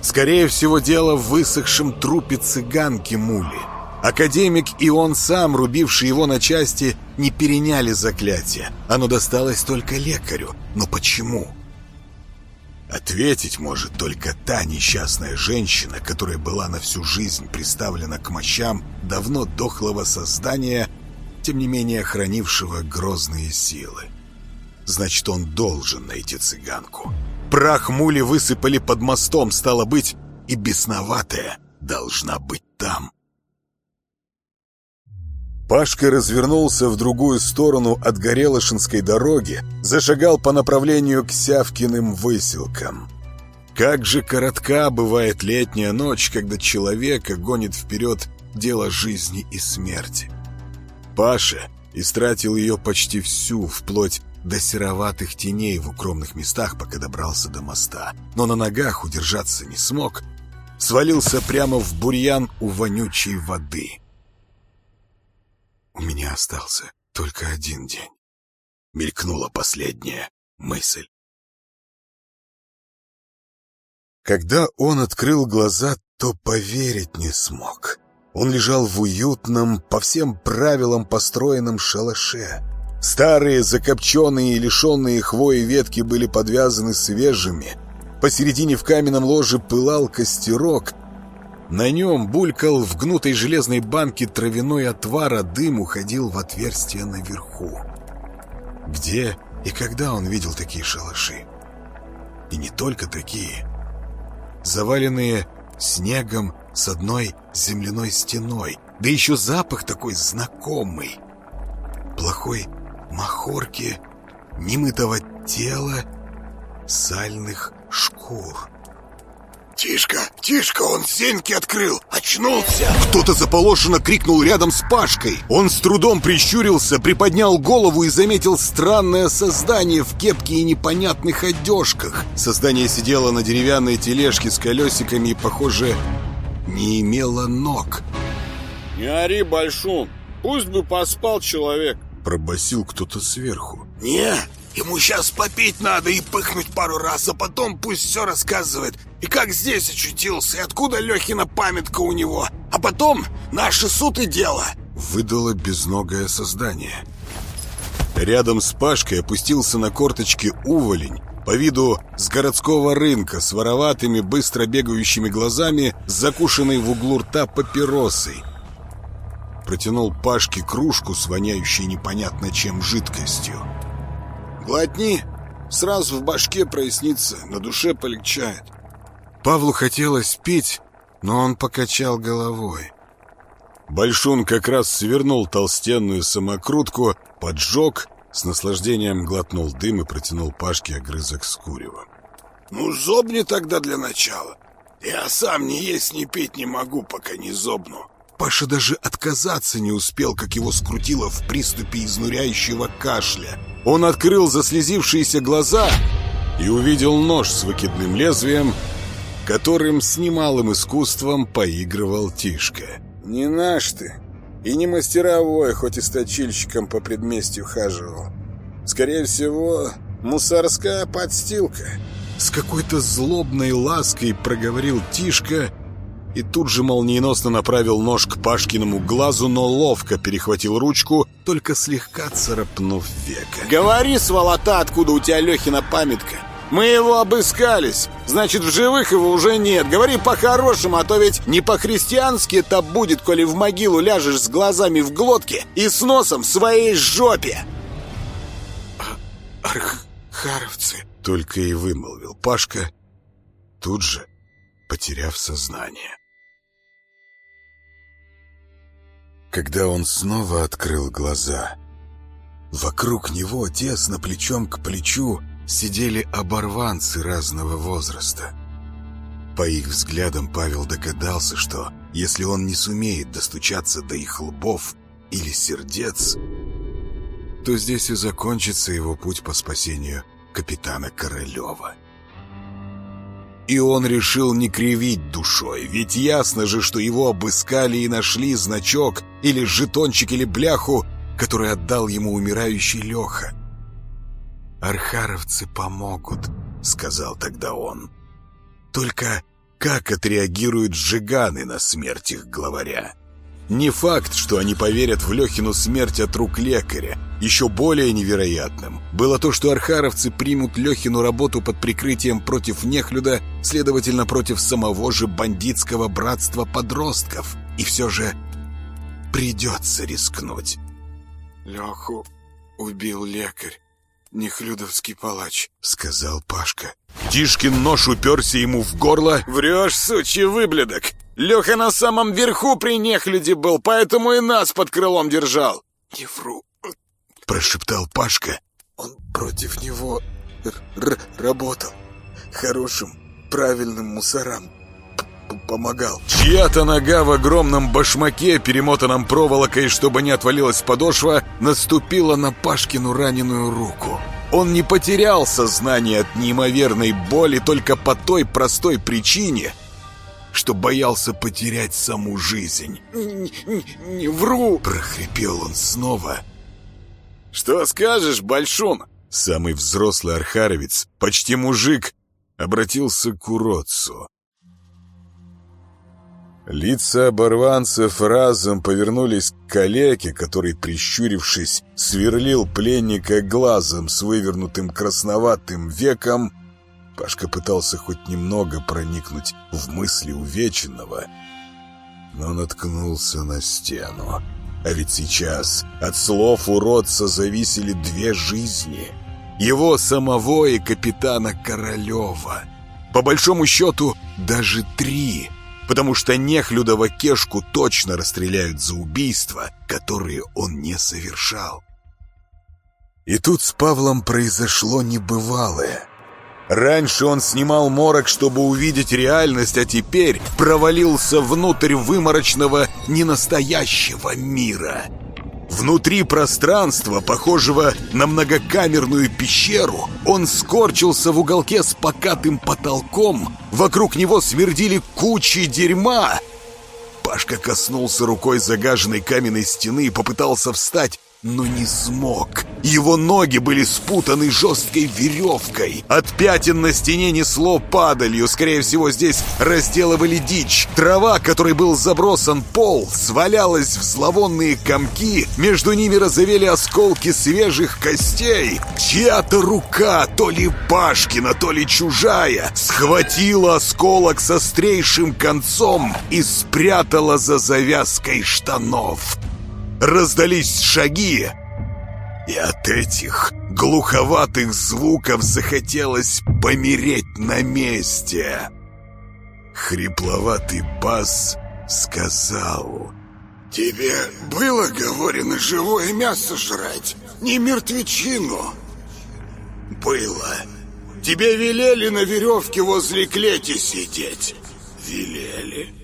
Скорее всего, дело в высохшем трупе цыганки Мули. Академик и он сам, рубивший его на части, не переняли заклятие. Оно досталось только лекарю. Но почему? Ответить может только та несчастная женщина, которая была на всю жизнь приставлена к мощам давно дохлого создания, тем не менее хранившего грозные силы. Значит, он должен найти цыганку. Прах мули высыпали под мостом, стало быть, и бесноватая должна быть там. Пашка развернулся в другую сторону от Горелошинской дороги, зашагал по направлению к Сявкиным выселкам. Как же коротка бывает летняя ночь, когда человека гонит вперед дело жизни и смерти. Паша истратил ее почти всю, вплоть до сероватых теней в укромных местах, пока добрался до моста. Но на ногах удержаться не смог, свалился прямо в бурьян у вонючей воды. У меня остался только один день. Мелькнула последняя мысль. Когда он открыл глаза, то поверить не смог. Он лежал в уютном, по всем правилам построенном шалаше. Старые, закопченные и лишенные хвои ветки были подвязаны свежими. Посередине в каменном ложе пылал костерок, на нем булькал в гнутой железной банке травяной отвар, а дым уходил в отверстие наверху. Где и когда он видел такие шалаши? И не только такие. Заваленные снегом с одной земляной стеной, да еще запах такой знакомый. Плохой махорки, немытого тела, сальных шкур.
«Тишка! Тишка! Он сеньки открыл! Очнулся!»
Кто-то заполошенно крикнул рядом с Пашкой. Он с трудом прищурился, приподнял голову и заметил странное создание в кепке и непонятных одежках. Создание сидело на деревянной тележке с колесиками и, похоже, не имело ног.
«Не ори, Большун! Пусть бы поспал человек!»
Пробасил кто-то сверху.
«Не, ему сейчас попить надо и пыхнуть пару раз, а потом пусть все рассказывает. И как здесь очутился, и откуда Лехина памятка у него. А потом наши суд и дело!»
Выдало безногое создание. Рядом с Пашкой опустился на корточки уволень, по виду с городского рынка, с вороватыми, быстро бегающими глазами, с в углу рта папиросой. Протянул Пашке кружку с воняющей непонятно чем жидкостью.
«Глотни, сразу в башке прояснится, на душе полегчает».
Павлу хотелось пить, но он покачал головой. Большун как раз свернул толстенную самокрутку, поджег, с наслаждением глотнул дым и протянул Пашке огрызок с куревом.
«Ну, зобни тогда для начала. Я сам ни есть, ни пить не могу, пока не зобну».
Паша даже отказаться не успел, как его скрутило в приступе изнуряющего кашля. Он открыл заслезившиеся глаза и увидел нож с выкидным лезвием, которым с немалым искусством поигрывал Тишка.
«Не наш ты, и не мастеровой, хоть и сточильщиком по предместью хаживал. Скорее всего, мусорская подстилка».
С какой-то злобной лаской проговорил Тишка и тут же молниеносно направил нож к Пашкиному глазу, но ловко перехватил ручку, только слегка царапнув века.
«Говори, сволота, откуда у тебя Лехина памятка!» Мы его обыскались. Значит, в живых его уже нет. Говори по-хорошему, а то ведь не по-христиански это будет, коли в могилу ляжешь с глазами в глотке и с носом в своей жопе.
А,
архаровцы!»
Только и вымолвил Пашка, тут же потеряв сознание. Когда он снова открыл глаза, вокруг него, тесно плечом к плечу, сидели оборванцы разного возраста. По их взглядам Павел догадался, что если он не сумеет достучаться до их лбов или сердец, то здесь и закончится его путь по спасению капитана Королева. И он решил не кривить душой, ведь ясно же, что его обыскали и нашли значок или жетончик или бляху, который отдал ему умирающий Леха. «Архаровцы помогут», — сказал тогда он. «Только как отреагируют жиганы на смерть их главаря?» Не факт, что они поверят в Лехину смерть от рук лекаря. Еще более невероятным было то, что архаровцы примут Лехину работу под прикрытием против Нехлюда, следовательно, против самого же бандитского братства подростков. И все же придется рискнуть.
«Леху убил лекарь, нехлюдовский палач», — сказал Пашка.
Тишкин нож уперся ему в горло.
«Врешь, сучий выблядок! Леха на самом верху при нехлюде был, поэтому и нас под крылом держал!»
«Не вру!»
— прошептал Пашка.
«Он против него работал. Хорошим, правильным мусорам помогал.
Чья-то нога в огромном башмаке, перемотанном проволокой, чтобы не отвалилась подошва, наступила на Пашкину раненую руку. Он не потерял сознание от неимоверной боли только по той простой причине, что боялся потерять саму жизнь.
«Не, не, не вру!»
— прохрипел он снова.
«Что скажешь, Большун?»
Самый взрослый архаровец, почти мужик, обратился к уродцу. Лица оборванцев разом повернулись к калеке, который, прищурившись, сверлил пленника глазом с вывернутым красноватым веком. Пашка пытался хоть немного проникнуть в мысли увеченного, но наткнулся на стену. А ведь сейчас от слов уродца зависели две жизни. Его самого и капитана Королева. По большому счету, даже три — потому что Нехлюдова Кешку точно расстреляют за убийства, которые он не совершал. И тут с Павлом произошло небывалое. Раньше он снимал морок, чтобы увидеть реальность, а теперь провалился внутрь выморочного ненастоящего мира — Внутри пространства, похожего на многокамерную пещеру, он скорчился в уголке с покатым потолком. Вокруг него смердили кучи дерьма. Пашка коснулся рукой загаженной каменной стены и попытался встать, но не смог. Его ноги были спутаны жесткой веревкой. От пятен на стене несло падалью. Скорее всего, здесь разделывали дичь. Трава, которой был забросан пол, свалялась в зловонные комки. Между ними разовели осколки свежих костей. Чья-то рука, то ли Пашкина, то ли чужая, схватила осколок с острейшим концом и спрятала за завязкой штанов раздались шаги, и от этих глуховатых звуков захотелось помереть на месте. Хрипловатый бас сказал...
«Тебе было говорено живое мясо жрать, не мертвечину?» «Было. Тебе велели на веревке возле клети сидеть?» «Велели.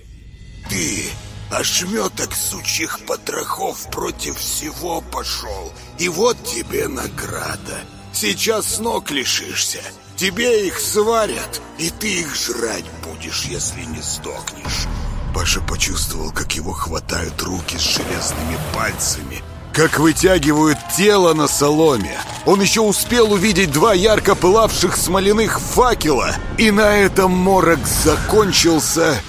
Ты Ошметок сучьих потрохов против всего пошел. И вот тебе награда. Сейчас с ног лишишься. Тебе их сварят, и ты их жрать будешь, если не сдохнешь.
Паша почувствовал, как его хватают руки с железными пальцами, как вытягивают тело на соломе. Он еще успел увидеть два ярко пылавших смоляных факела, и на этом морок закончился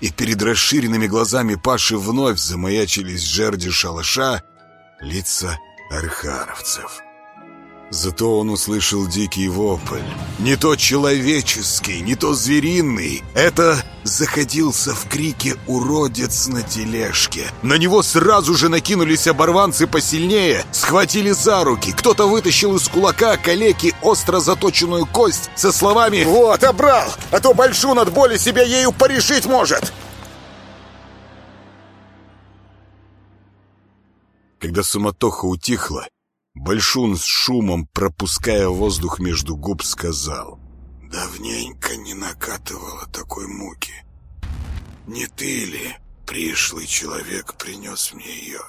и перед расширенными глазами Паши вновь замаячились жерди шалаша лица архаровцев. Зато он услышал дикий вопль. Не то человеческий, не то звериный. Это заходился в крике уродец на тележке. На него сразу же накинулись оборванцы посильнее, схватили за руки. Кто-то вытащил из кулака калеки остро заточенную кость со словами
«Вот, обрал! А то большун от боли себя ею порешить может!»
Когда суматоха утихла, Большун с шумом, пропуская воздух между губ, сказал. «Давненько не накатывало такой муки. Не ты ли, пришлый человек, принес мне ее?»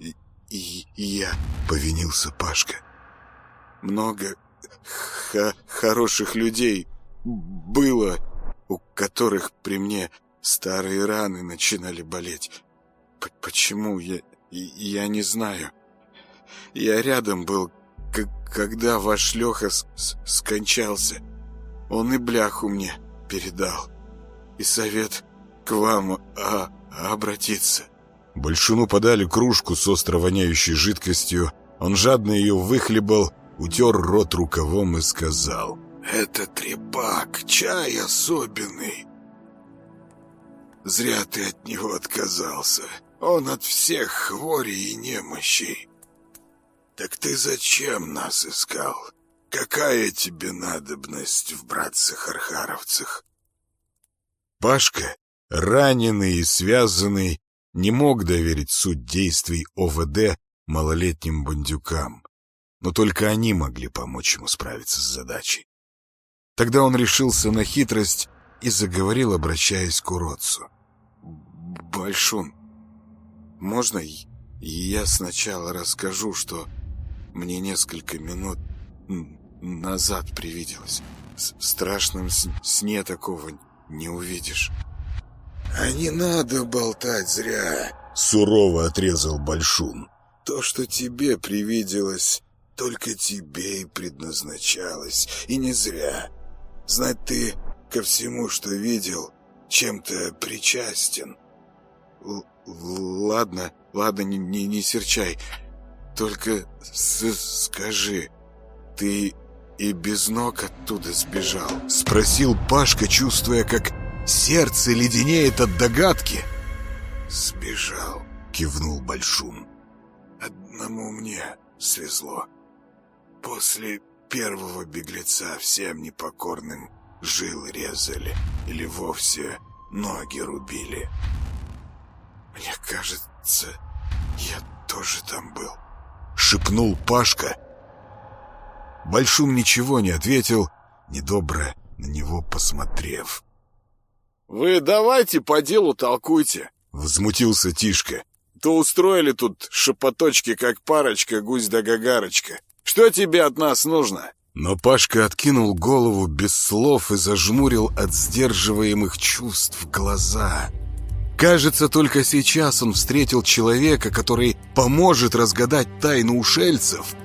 «И, и, я», — повинился Пашка. «Много х хороших людей было, у которых при мне старые раны начинали болеть. П Почему, я, я не знаю». Я рядом был, когда ваш Леха скончался. Он и бляху мне передал. И совет к вам а, обратиться. Большуну подали кружку с остро воняющей жидкостью. Он жадно ее выхлебал, утер рот рукавом и сказал. «Это трепак, чай особенный. Зря ты от него отказался. Он от всех хворей и немощей. «Так ты зачем нас искал? Какая тебе надобность в братцах-архаровцах?» Пашка, раненый и связанный, не мог доверить суть действий ОВД малолетним бандюкам, но только они могли помочь ему справиться с задачей. Тогда он решился на хитрость и заговорил, обращаясь к уродцу. «Большун, можно я сначала расскажу, что мне несколько минут назад привиделось. В страшном сне такого не увидишь. «А не надо болтать зря!» — сурово отрезал Большун. «То, что тебе привиделось, только тебе и предназначалось, и не зря. Знать ты ко всему, что видел, чем-то причастен». Л «Ладно, ладно, не, не, не серчай. Только скажи, ты и без ног оттуда сбежал?» Спросил Пашка, чувствуя, как сердце леденеет от догадки. «Сбежал», — кивнул Большун. «Одному мне свезло. После первого беглеца всем непокорным жилы резали или вовсе ноги рубили. Мне кажется, я тоже там был». — шепнул Пашка. Большун ничего не ответил, недобро на него посмотрев.
«Вы давайте по делу толкуйте», —
возмутился Тишка.
«То устроили тут шепоточки, как парочка, гусь да гагарочка. Что тебе от нас нужно?»
Но Пашка откинул голову без слов и зажмурил от сдерживаемых чувств глаза. Кажется, только сейчас он встретил человека, который поможет разгадать тайну ушельцев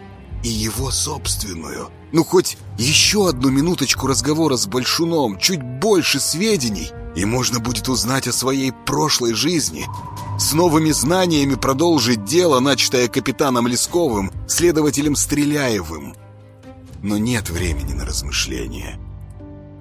и его собственную. Ну, хоть еще одну минуточку разговора с Большуном, чуть больше сведений, и можно будет узнать о своей прошлой жизни. С новыми знаниями продолжить дело, начатое капитаном Лесковым, следователем Стреляевым. Но нет времени на размышления.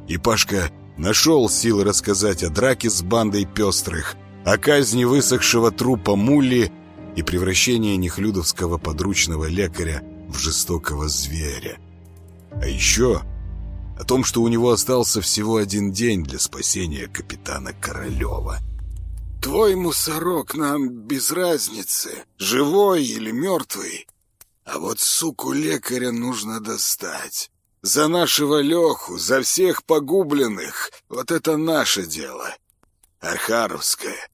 И Пашка нашел силы рассказать о драке с бандой пестрых – о казни высохшего трупа Мулли и превращении нехлюдовского подручного лекаря в жестокого зверя. А еще о том, что у него остался всего один день для спасения капитана Королева. «Твой мусорок нам без разницы, живой или мертвый. А вот суку лекаря нужно достать. За нашего Леху, за всех погубленных. Вот это наше дело. Архаровское.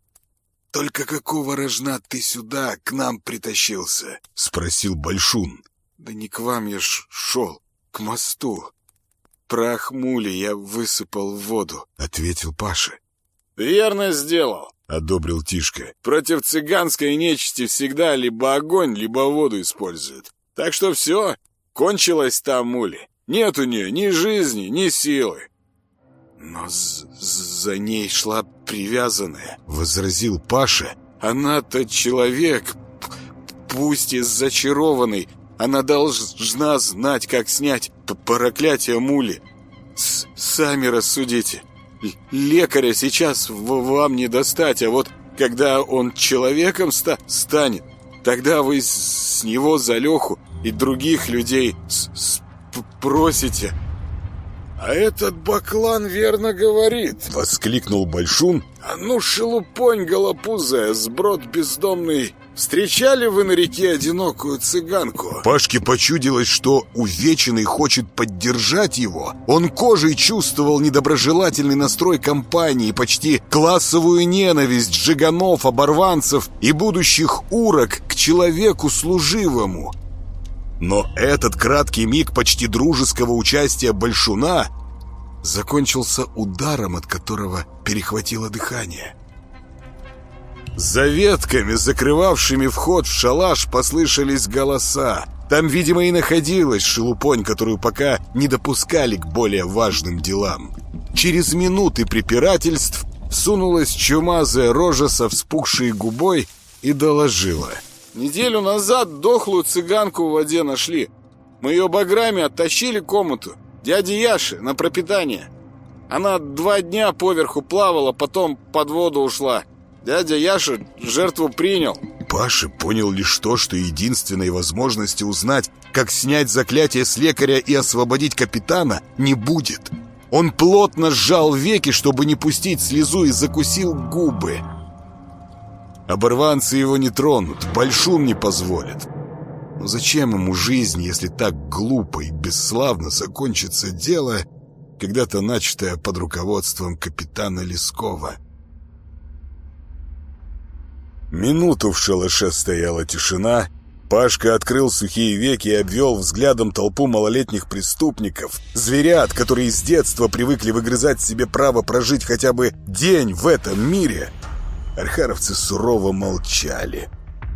«Только какого рожна ты сюда к нам притащился?» — спросил Большун. «Да не к вам я ж шел, к мосту. Прах мули я высыпал в воду», — ответил Паша.
«Верно сделал», —
одобрил Тишка.
«Против цыганской нечисти всегда либо огонь, либо воду используют. Так что все, кончилась та мули. Нет у нее ни жизни, ни силы.
«Но за ней шла привязанная», — возразил Паша. «Она-то человек, пусть и зачарованный,
Она должна знать, как снять проклятие мули. С Сами рассудите. Лекаря сейчас вам не достать, а вот когда он человеком ста станет, тогда вы с него за Леху и других людей спросите. «А этот баклан верно говорит!» — воскликнул Большун. «А ну, шелупонь голопузая, сброд бездомный! Встречали вы на реке одинокую цыганку?»
Пашке почудилось, что увеченный хочет поддержать его. Он кожей чувствовал недоброжелательный настрой компании, почти классовую ненависть жиганов, оборванцев и будущих урок к человеку служивому. Но этот краткий миг почти дружеского участия Большуна закончился ударом, от которого перехватило дыхание. За ветками, закрывавшими вход в шалаш, послышались голоса. Там, видимо, и находилась шелупонь, которую пока не допускали к более важным делам. Через минуты препирательств сунулась чумазая рожа со вспухшей губой и доложила —
Неделю назад дохлую цыганку в воде нашли. Мы ее баграми оттащили комнату. Дяде Яши на пропитание. Она два дня поверху плавала, потом под воду ушла. Дядя Яша жертву принял.
Паша понял лишь то, что единственной возможности узнать, как снять заклятие с лекаря и освободить капитана, не будет. Он плотно сжал веки, чтобы не пустить слезу, и закусил губы. Оборванцы его не тронут, большун не позволят. Но зачем ему жизнь, если так глупо и бесславно закончится дело, когда-то начатое под руководством капитана Лескова? Минуту в шалаше стояла тишина. Пашка открыл сухие веки и обвел взглядом толпу малолетних преступников, зверят, которые с детства привыкли выгрызать себе право прожить хотя бы день в этом мире — Архаровцы сурово молчали.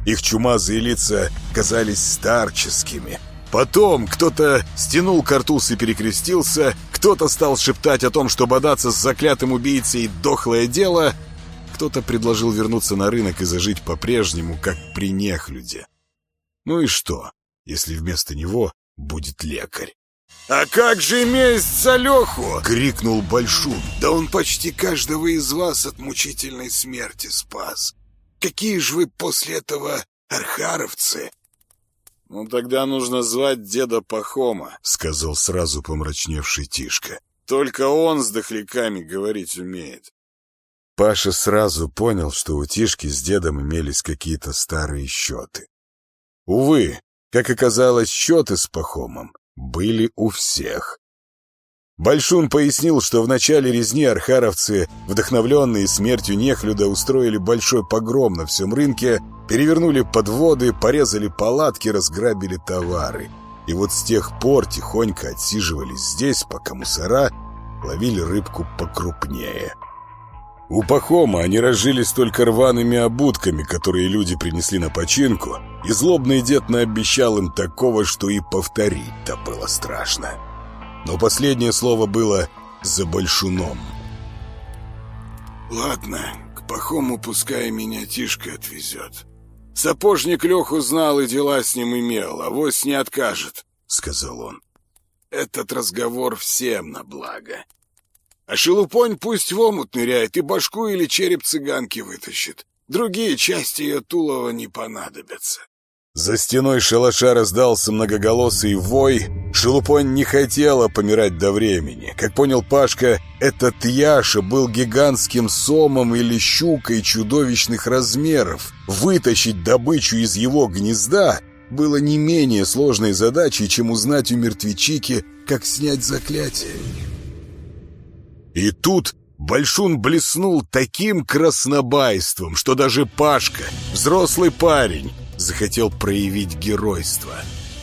Их чумазые лица казались старческими. Потом кто-то стянул картуз и перекрестился, кто-то стал шептать о том, что бодаться с заклятым убийцей — дохлое дело, кто-то предложил вернуться на рынок и зажить по-прежнему, как при нехлюде. Ну и что, если вместо него будет лекарь?
«А как же месть за Леху?»
— крикнул Большун.
«Да он почти каждого из вас от мучительной смерти спас. Какие же вы после этого архаровцы?»
«Ну тогда нужно звать деда Пахома», —
сказал сразу помрачневший Тишка.
«Только он с дохляками говорить умеет».
Паша сразу понял, что у Тишки с дедом имелись какие-то старые счеты. Увы, как оказалось, счеты с Пахомом были у всех. Большун пояснил, что в начале резни архаровцы, вдохновленные смертью Нехлюда, устроили большой погром на всем рынке, перевернули подводы, порезали палатки, разграбили товары. И вот с тех пор тихонько отсиживались здесь, пока мусора ловили рыбку покрупнее. У Пахома они разжились только рваными обудками, которые люди принесли на починку, и злобный дед наобещал им такого, что и повторить-то было страшно. Но последнее слово было «за большуном».
«Ладно, к Пахому пускай меня Тишка отвезет. Сапожник Леху знал и дела с ним имел, а вось не откажет», — сказал он. «Этот разговор всем на благо». А шелупонь пусть в омут ныряет и башку или череп цыганки вытащит. Другие части ее тулова не понадобятся.
За стеной шалаша раздался многоголосый вой. Шелупонь не хотела помирать до времени. Как понял Пашка, этот Яша был гигантским сомом или щукой чудовищных размеров. Вытащить добычу из его гнезда было не менее сложной задачей, чем узнать у мертвечики, как снять заклятие. И тут Большун блеснул таким краснобайством, что даже Пашка, взрослый парень, захотел проявить геройство.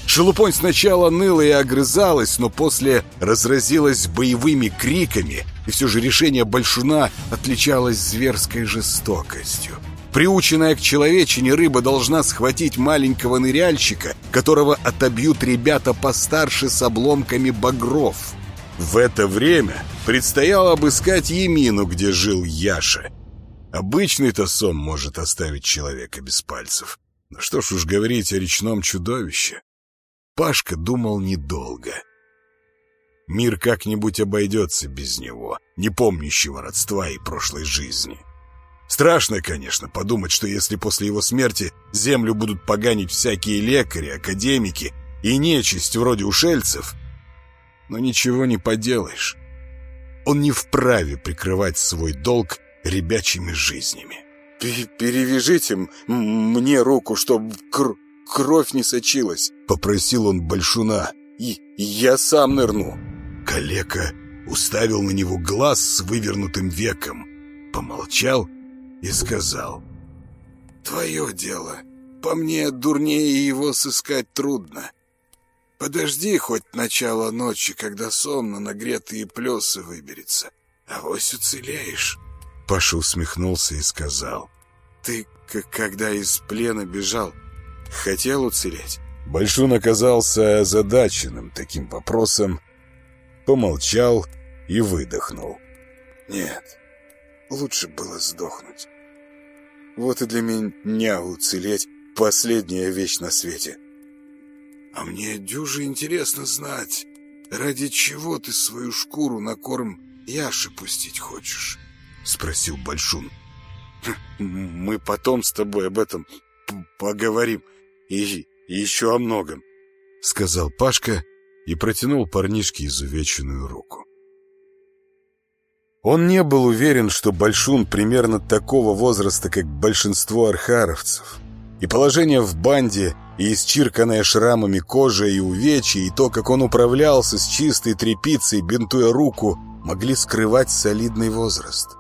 Шелупонь сначала ныла и огрызалась, но после разразилась боевыми криками, и все же решение Большуна отличалось зверской жестокостью. Приученная к человечине рыба должна схватить маленького ныряльщика, которого отобьют ребята постарше с обломками багров. В это время предстояло обыскать Емину, где жил Яша. Обычный-то сом может оставить человека без пальцев. Но что ж уж говорить о речном чудовище. Пашка думал недолго. Мир как-нибудь обойдется без него, не помнящего родства и прошлой жизни. Страшно, конечно, подумать, что если после его смерти землю будут поганить всякие лекари, академики и нечисть вроде ушельцев, но ничего не поделаешь. Он не вправе прикрывать свой долг ребячими жизнями.
«Перевяжите мне руку, чтобы кр кровь не сочилась», — попросил он Большуна. «И я сам нырну».
Калека уставил на него глаз с вывернутым веком, помолчал и сказал.
«Твое дело. По мне, дурнее его сыскать трудно. Подожди хоть начало ночи, когда сон на нагретые плесы выберется. а Авось уцелеешь».
Паша усмехнулся и сказал.
«Ты, когда из плена бежал, хотел уцелеть?»
Большун оказался озадаченным таким вопросом, помолчал и выдохнул.
«Нет, лучше было сдохнуть. Вот и для меня уцелеть последняя вещь на свете. А мне дюже интересно знать, ради чего ты свою шкуру на корм Яши пустить хочешь?» — спросил Большун. «Мы потом с тобой об этом поговорим и еще о многом», —
сказал Пашка и протянул парнишке изувеченную руку. Он не был уверен, что Большун примерно такого возраста, как большинство архаровцев. И положение в банде, и исчирканная шрамами кожа и увечья, и то, как он управлялся с чистой тряпицей, бинтуя руку, могли скрывать солидный возраст.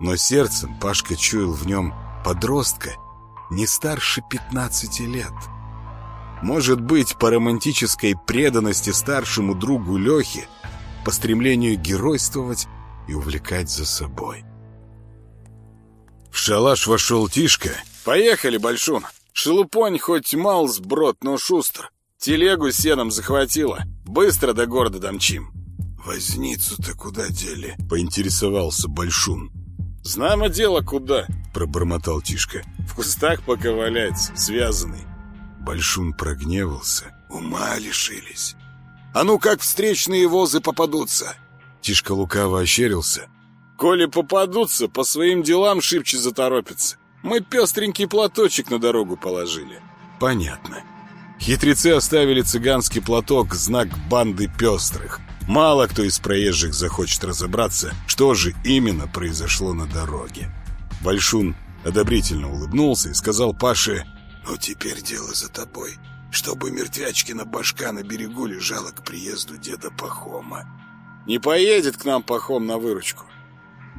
Но сердцем Пашка чуял в нем подростка не старше 15 лет. Может быть, по романтической преданности старшему другу Лехе, по стремлению геройствовать и увлекать за собой. В шалаш вошел Тишка.
«Поехали, Большун! Шелупонь хоть мал сброд, но шустр. Телегу сеном захватила. Быстро до города домчим». «Возницу-то куда дели?»
— поинтересовался Большун.
«Знамо дело куда», —
пробормотал Тишка.
«В кустах пока валяется, связанный».
Большун прогневался.
«Ума лишились. А ну как встречные возы попадутся?»
Тишка лукаво ощерился.
«Коли попадутся, по своим делам шибче заторопятся. Мы пестренький платочек на дорогу положили».
«Понятно. Хитрецы оставили цыганский платок, знак банды пестрых. Мало кто из проезжих захочет разобраться, что же именно произошло на дороге. Большун одобрительно улыбнулся и сказал Паше,
«Ну, теперь дело за тобой, чтобы мертвячкина башка на берегу лежала к приезду деда Пахома. Не поедет к нам Пахом на выручку».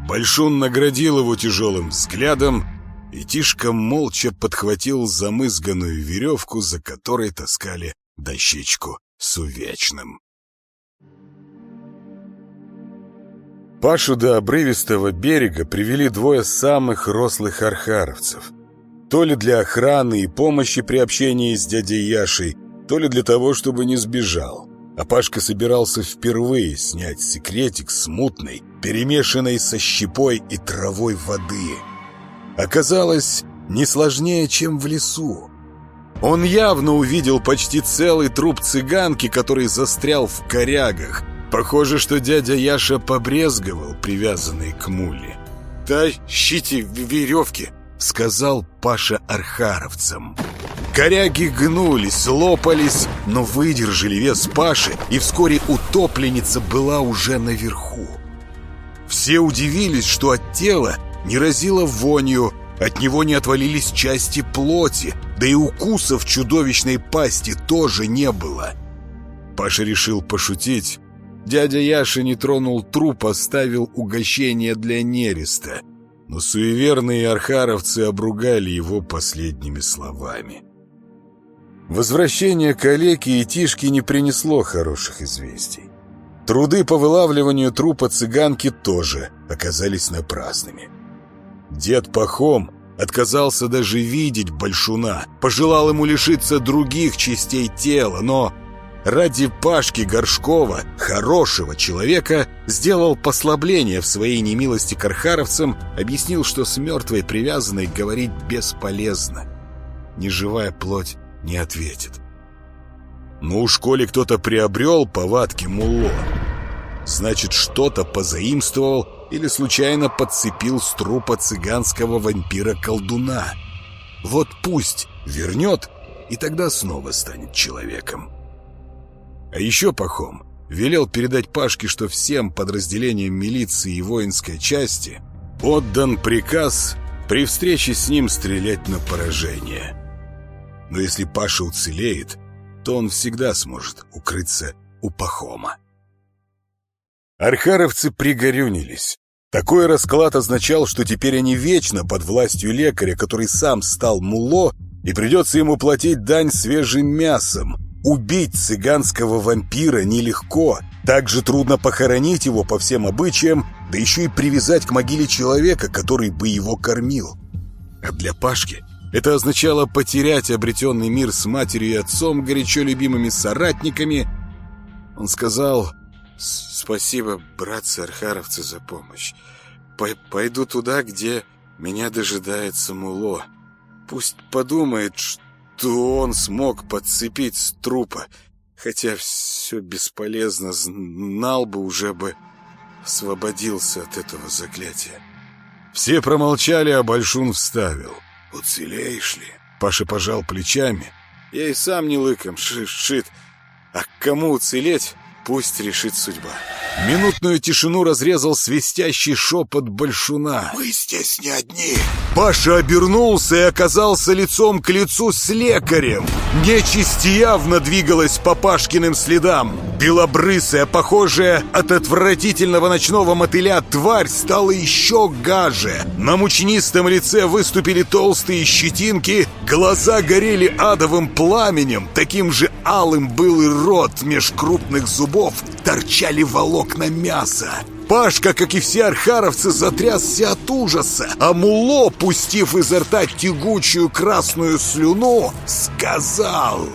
Большун наградил его тяжелым взглядом, и Тишка молча подхватил замызганную веревку, за которой таскали дощечку с увечным. Пашу до обрывистого берега привели двое самых рослых архаровцев. То ли для охраны и помощи при общении с дядей Яшей, то ли для того, чтобы не сбежал. А Пашка собирался впервые снять секретик смутной, перемешанной со щепой и травой воды. Оказалось, не сложнее, чем в лесу. Он явно увидел почти целый труп цыганки, который застрял в корягах, Похоже, что дядя Яша побрезговал, привязанный к муле.
«Тащите веревки!»
— сказал Паша архаровцам. Коряги гнулись, лопались, но выдержали вес Паши, и вскоре утопленница была уже наверху. Все удивились, что от тела не разило вонью, от него не отвалились части плоти, да и укусов чудовищной пасти тоже не было. Паша решил пошутить, Дядя Яша не тронул труп, оставил угощение для нереста. Но суеверные архаровцы обругали его последними словами. Возвращение калеки и Тишки не принесло хороших известий. Труды по вылавливанию трупа цыганки тоже оказались напрасными. Дед Пахом отказался даже видеть Большуна, пожелал ему лишиться других частей тела, но ради Пашки Горшкова, хорошего человека, сделал послабление в своей немилости к архаровцам, объяснил, что с мертвой привязанной говорить бесполезно. Неживая плоть не ответит. Ну уж коли кто-то приобрел повадки Мулло, значит, что-то позаимствовал или случайно подцепил с трупа цыганского вампира-колдуна. Вот пусть вернет, и тогда снова станет человеком. А еще Пахом велел передать Пашке, что всем подразделениям милиции и воинской части отдан приказ при встрече с ним стрелять на поражение. Но если Паша уцелеет, то он всегда сможет укрыться у Пахома. Архаровцы пригорюнились. Такой расклад означал, что теперь они вечно под властью лекаря, который сам стал муло, и придется ему платить дань свежим мясом. Убить цыганского вампира нелегко. Также трудно похоронить его по всем обычаям, да еще и привязать к могиле человека, который бы его кормил. А для Пашки это означало потерять обретенный мир с матерью и отцом, горячо любимыми соратниками. Он сказал «Спасибо, братцы-архаровцы, за помощь. Пойду туда, где меня дожидается Муло. Пусть подумает, что он смог подцепить с трупа, хотя все бесполезно, знал бы, уже бы освободился от этого заклятия». Все промолчали, а Большун вставил — «Уцелеешь ли?» Паша пожал плечами. «Я и сам не лыком шит. А кому уцелеть, пусть решит судьба». Минутную тишину разрезал свистящий шепот Большуна.
«Мы здесь не одни!»
Паша обернулся и оказался лицом к лицу с лекарем. Нечисть явно двигалась по Пашкиным следам. Белобрысая, похожая от отвратительного ночного мотыля тварь стала еще гаже. На мучнистом лице выступили толстые щетинки, глаза горели адовым пламенем, таким же алым был и рот меж крупных зубов, торчали волокна мяса. Пашка, как и все архаровцы, затрясся от ужаса, а Муло, пустив изо рта тягучую красную слюну, сказал...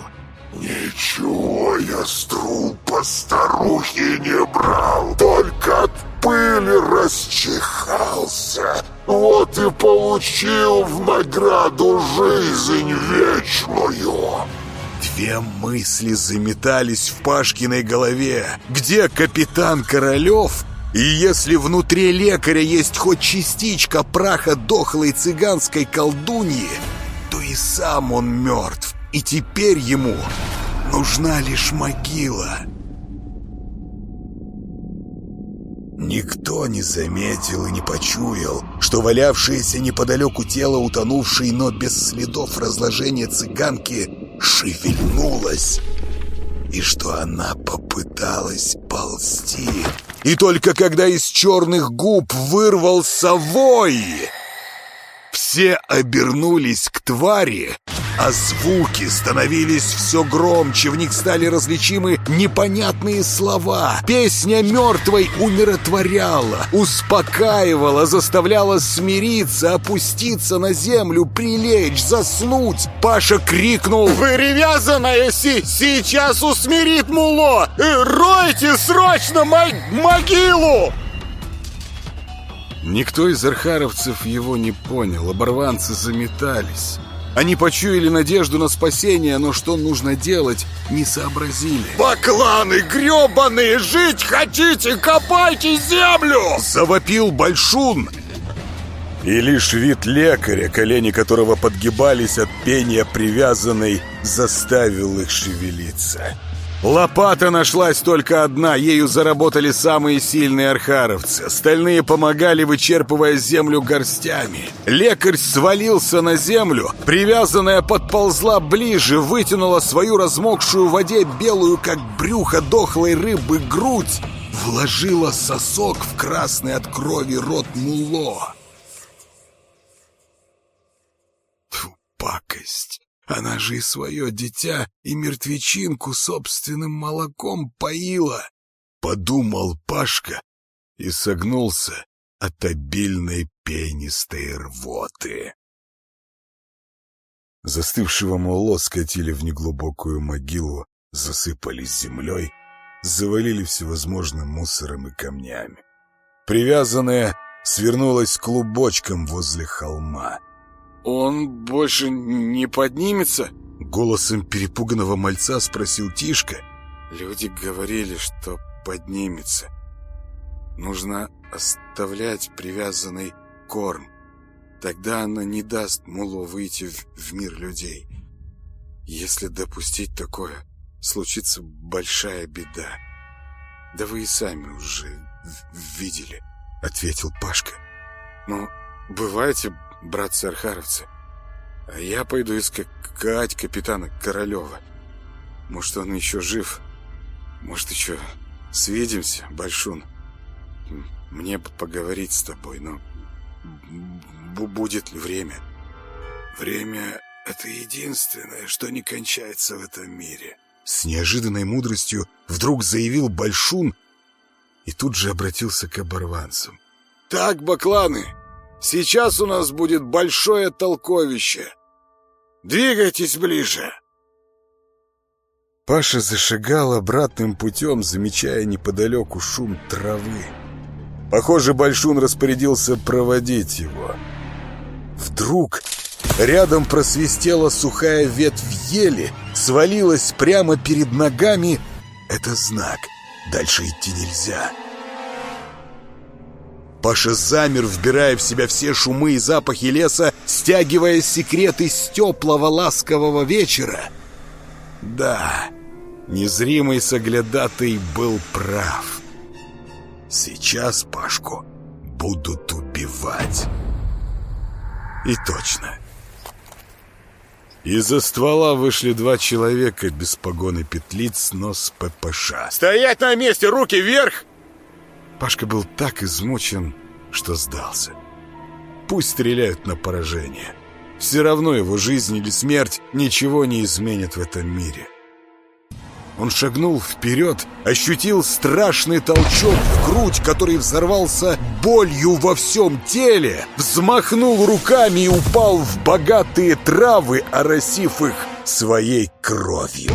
«Ничего я с трупа старухи не брал, только от пыли расчихался. Вот и получил в награду жизнь вечную».
Две мысли заметались в Пашкиной голове. Где капитан Королев и если внутри лекаря есть хоть частичка праха дохлой цыганской колдуньи, то и сам он мертв, и теперь ему нужна лишь могила. Никто не заметил и не почуял, что валявшееся неподалеку тело утонувшей, но без следов разложения цыганки шевельнулось и что она попыталась ползти. И только когда из черных губ вырвался вой, все обернулись к твари, а звуки становились все громче, в них стали различимы непонятные слова. Песня мертвой умиротворяла, успокаивала, заставляла смириться, опуститься на землю, прилечь, заснуть. Паша крикнул «Привязанная си сейчас усмирит муло! Ройте срочно могилу!» Никто из архаровцев его не понял, оборванцы заметались. Они почуяли надежду на спасение, но что нужно делать, не сообразили.
«Бакланы гребаные! Жить хотите? Копайте землю!»
Завопил Большун. И лишь вид лекаря, колени которого подгибались от пения привязанной, заставил их шевелиться. Лопата нашлась только одна, ею заработали самые сильные архаровцы. Остальные помогали, вычерпывая землю горстями. Лекарь свалился на землю, привязанная подползла ближе, вытянула свою размокшую в воде белую, как брюхо дохлой рыбы, грудь, вложила сосок в красный от крови рот муло. Фу, пакость! Она же и свое дитя, и мертвечинку собственным молоком поила. Подумал Пашка и согнулся от обильной пенистой рвоты. Застывшего Моло скатили в неглубокую могилу, засыпали землей, завалили всевозможным мусором и камнями. Привязанная свернулась клубочком возле холма — «Он больше не поднимется?» Голосом перепуганного мальца спросил Тишка.
Люди говорили, что поднимется. Нужно оставлять привязанный корм. Тогда она не даст Мулу выйти в, в мир людей. Если допустить такое, случится большая беда. Да вы и сами уже видели, — ответил Пашка. Ну, бывайте, братцы-архаровцы. А я пойду искать капитана Королева. Может, он еще жив. Может, еще свидимся, Большун. Мне поговорить с тобой, но будет ли время?
Время — это единственное, что не кончается в этом мире.
С неожиданной мудростью вдруг заявил Большун и тут же обратился к оборванцам.
«Так, бакланы, сейчас у нас будет большое толковище. Двигайтесь ближе!»
Паша зашагал обратным путем, замечая неподалеку шум травы. Похоже, Большун распорядился проводить его. Вдруг рядом просвистела сухая ветвь ели, свалилась прямо перед ногами. Это знак. Дальше идти нельзя. Паша замер, вбирая в себя все шумы и запахи леса, стягивая секреты с теплого ласкового вечера. Да, незримый соглядатый был прав. Сейчас Пашку будут убивать. И точно. Из-за ствола вышли два человека без погоны петлиц, но с ППШ.
«Стоять на месте! Руки вверх!»
Пашка был так измучен, что сдался. Пусть стреляют на поражение. Все равно его жизнь или смерть ничего не изменит в этом мире. Он шагнул вперед, ощутил страшный толчок в грудь, который взорвался болью во всем теле, взмахнул руками и упал в богатые травы, оросив их своей кровью.